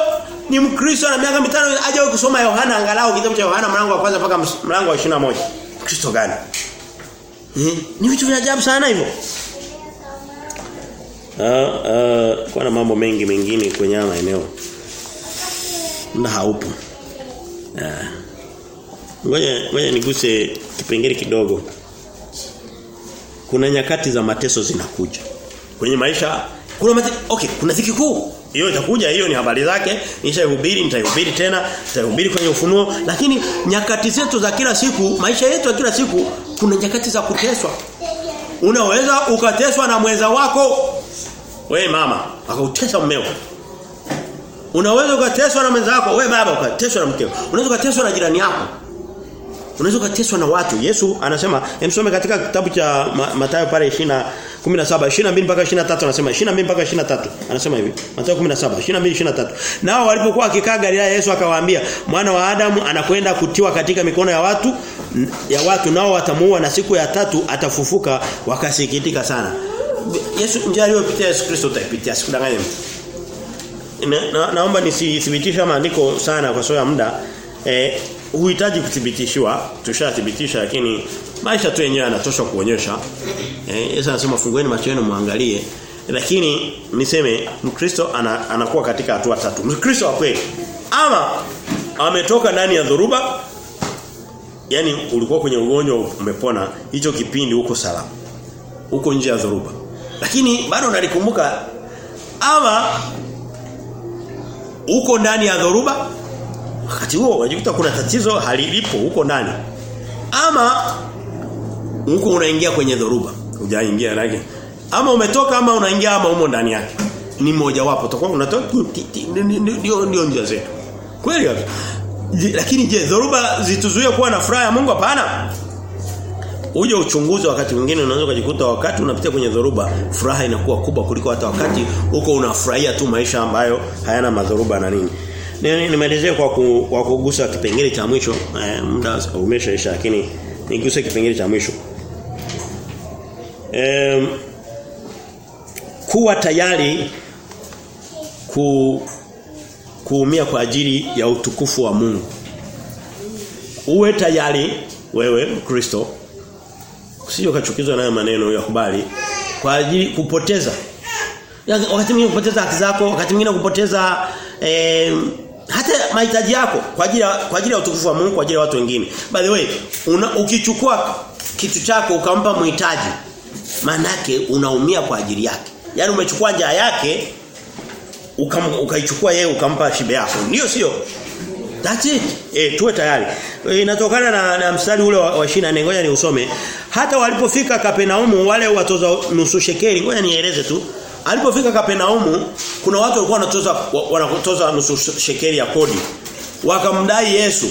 ni Mkristo na miaka mitano aje kusoma Yohana angalau kitabu cha Yohana mlango wa kwanza mpaka mlango wa 21. Kristo gani? Eh, ni vitu vya ajabu sana hivyo. Ah uh, kuna mambo mengi mengine kwenye maeneo. Muda haupo. Ah. Ngoja ngoja niguse kipengele kidogo. Kuna nyakati za mateso zinakuja. Kwenye maisha kuna mate, okay, kuna dhiki kuu. Hiyo itakuja, hiyo ni habari zake. Nishahubiri, nitahubiri tena, nitaihubiri kwenye ufunuo, lakini nyakati zetu za kila siku, maisha yetu ya kila siku kuna nyakati za kuteswa. Unaweza ukateswa na mwenza wako. We mama, akautesa mmeo. Unaweza ukateswa na mwenza wako, we baba ukateswa na mkeo. Unaweza ukateswa na jirani yako. Unaweza kuteswa na watu. Yesu anasema, emsome katika kitabu cha Ma- Mathayo pale 20 17 22 mpaka 23 anasema 22 mpaka 23 anasema hivi. Mathayo 17 22 23. Nao walipokuwa akikaa Galilaya Yesu akawaambia, mwana wa Adamu anakwenda kutiwa katika mikono ya watu ya watu nao watamuua na siku ya tatu atafufuka wakasikitika sana. Yesu njia aliyopitia Yesu Kristo utaipitia sikudanganya mtu. Na, na, naomba nisithibitisha maandiko sana kwa sababu ya muda. Eh, huhitaji kuthibitishiwa, tushathibitisha lakini maisha tu yenyewe yanatosha kuonyesha. Eh, Yesu anasema fungueni macho yenu muangalie. Lakini niseme Mkristo ana, anakuwa katika hatua tatu. Mkristo wa kweli ama ametoka ndani ya dhoruba yani ulikuwa kwenye ugonjwa umepona hicho kipindi uko salama. Uko nje ya dhoruba. Lakini bado nalikumbuka ama uko ndani ya dhoruba wakati huo unajikuta kuna tatizo halilipo huko ndani. Ama huko unaingia kwenye dhoruba hujaingia ndani. Ama umetoka ama unaingia ama umo ndani yake. Ni mmoja wapo. Utakuwa unatoka ndio ndio njia zetu. Kweli lakini je dhoruba zituzuie kuwa na furaha ya Mungu? Hapana. Uje uchunguzi wakati mwingine unaweza kujikuta wakati unapitia kwenye dhoruba furaha inakuwa kubwa kuliko hata wakati huko unafurahia tu maisha ambayo hayana madhoruba na nini nimalizie kwa ku, kwa kugusa kipengele cha mwisho eh, muda umeshaisha lakini niguse kipengele cha mwisho. Eh, kuwa tayari ku kuumia kwa ajili ya utukufu wa Mungu. Uwe tayari wewe Kristo usije ukachukizwa nayo maneno ya kubali kwa ajili kupoteza. Wakati mwingine kupoteza haki zako wakati mwingine kupoteza eh, mahitaji yako kwa ajili ya kwa ajili ya utukufu wa Mungu kwa ajili ya watu wengine by the way una, ukichukua kitu chako ukampa mhitaji manake unaumia kwa ajili yake Yaani umechukua njaa yake ukaichukua yeye ukampa shibe yako ndio sio That's it. Eh tuwe tayari. E, inatokana na, na mstari ule wa, wa 24 ngoja niusome. Hata walipofika Kapenaumu wale watoza nusu shekeli ngoja nieleze tu. Alipofika Kapenaumu kuna watu walikuwa wanatoza wanatoza nusu shekeli ya kodi. Wakamdai Yesu.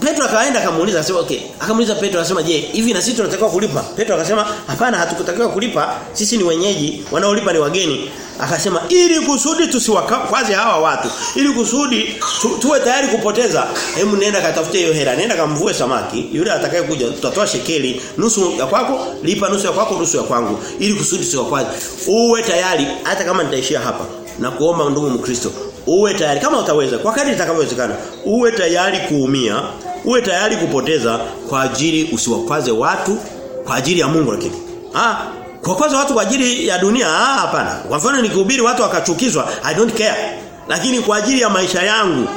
Petro akaenda akamuuliza akasema okay. Akamuuliza Petro akasema je, hivi na sisi tunatakiwa kulipa? Petro akasema hapana hatukutakiwa kulipa. Sisi ni wenyeji, wanaolipa ni wageni. Akasema ili kusudi tusiwakwaze hawa watu, ili kusudi tu, tuwe tayari kupoteza. Hebu nenda katafute hiyo hela, nenda kamvue samaki. Yule atakaye kuja tutatoa shekeli nusu ya kwako, lipa nusu ya kwako, nusu ya kwangu, ili kusudi tusiwakwaze. Uwe tayari hata kama nitaishia hapa na kuomba ndugu Mkristo uwe tayari. Kama utaweza kwa kadri itakavyowezekana uwe tayari kuumia uwe tayari kupoteza kwa ajili usiwakwaze watu kwa ajili ya Mungu lakini. Ah kwa kwaza watu kwa ajili ya dunia? Ah hapana. Kwa mfano nikihubiri watu wakachukizwa i don't care. Lakini kwa ajili ya maisha yangu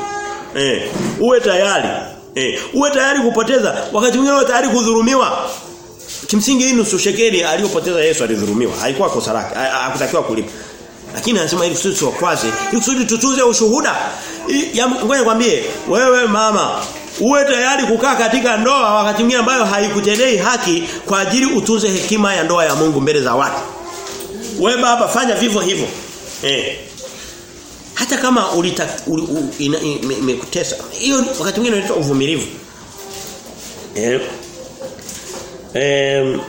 eh uwe tayari eh uwe tayari kupoteza. Wakati mwingine uwe tayari kudhulumiwa. Kimsingi hii nusu shekeli aliyopoteza Yesu alidhulumiwa. Haikuwa kosa lake. Hakutakiwa kulipa lakini anasema ili kusudi tuwakwaze, ili kusudi tutunze ushuhuda. Ngoja nikwambie, wewe mama, uwe tayari kukaa katika ndoa wakati mwingine ambayo haikutendei haki kwa ajili utunze hekima ya ndoa ya Mungu mbele za watu. Wewe baba fanya vivyo hivyo. Eh. Hata kama ulita imekutesa. Hiyo wakati mwingine inaitwa uvumilivu. Eh. Eh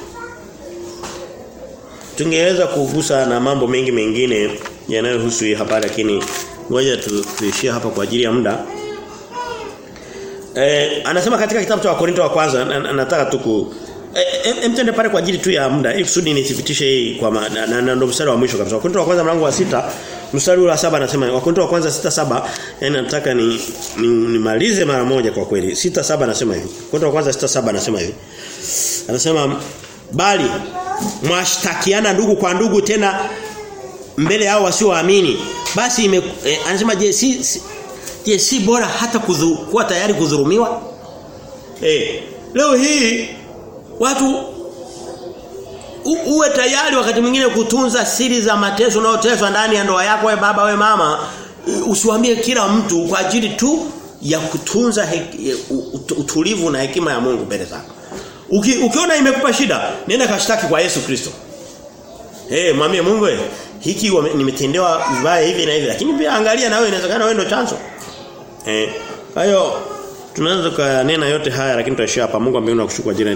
tungeweza kugusa na mambo mengi mengine yanayohusu hii hapa lakini ngoja tuishie hapa kwa ajili ya muda. Eh anasema katika kitabu cha Wakorinto wa kwanza nataka tu ku e, pale kwa ajili tu ya muda ili kusudi nithibitishe hii kwa na, na, na ndo mstari wa mwisho kabisa. Wakorinto wa kwanza mlango wa sita mstari wa saba anasema Wakorinto wa kwanza sita saba yani nataka ni nimalize ni mara moja kwa kweli. Sita saba anasema hivi. Wakorinto wa kwanza sita saba anasema hivi. Anasema bali mwashtakiana ndugu kwa ndugu tena mbele yao wasioamini. Basi ime, eh, anasema je si, si je si bora hata kudhu, kuwa tayari kudhulumiwa eh leo hii watu u, uwe tayari wakati mwingine kutunza siri za mateso unayoteswa ndani ya ndoa yako we baba we mama. Usiwaambie kila mtu kwa ajili tu ya kutunza utulivu na hekima ya Mungu mbele zako Uki, ukiona imekupa shida, nenda kashtaki kwa Yesu Kristo. Eh, hey, mwambie Mungu we, hiki nimetendewa vibaya hivi na hivi, lakini pia angalia na wewe inawezekana wewe ndio chanzo. Eh, kwa hiyo tunaweza kunena yote haya lakini tutaishia hapa Mungu ambaye unakushukuru jina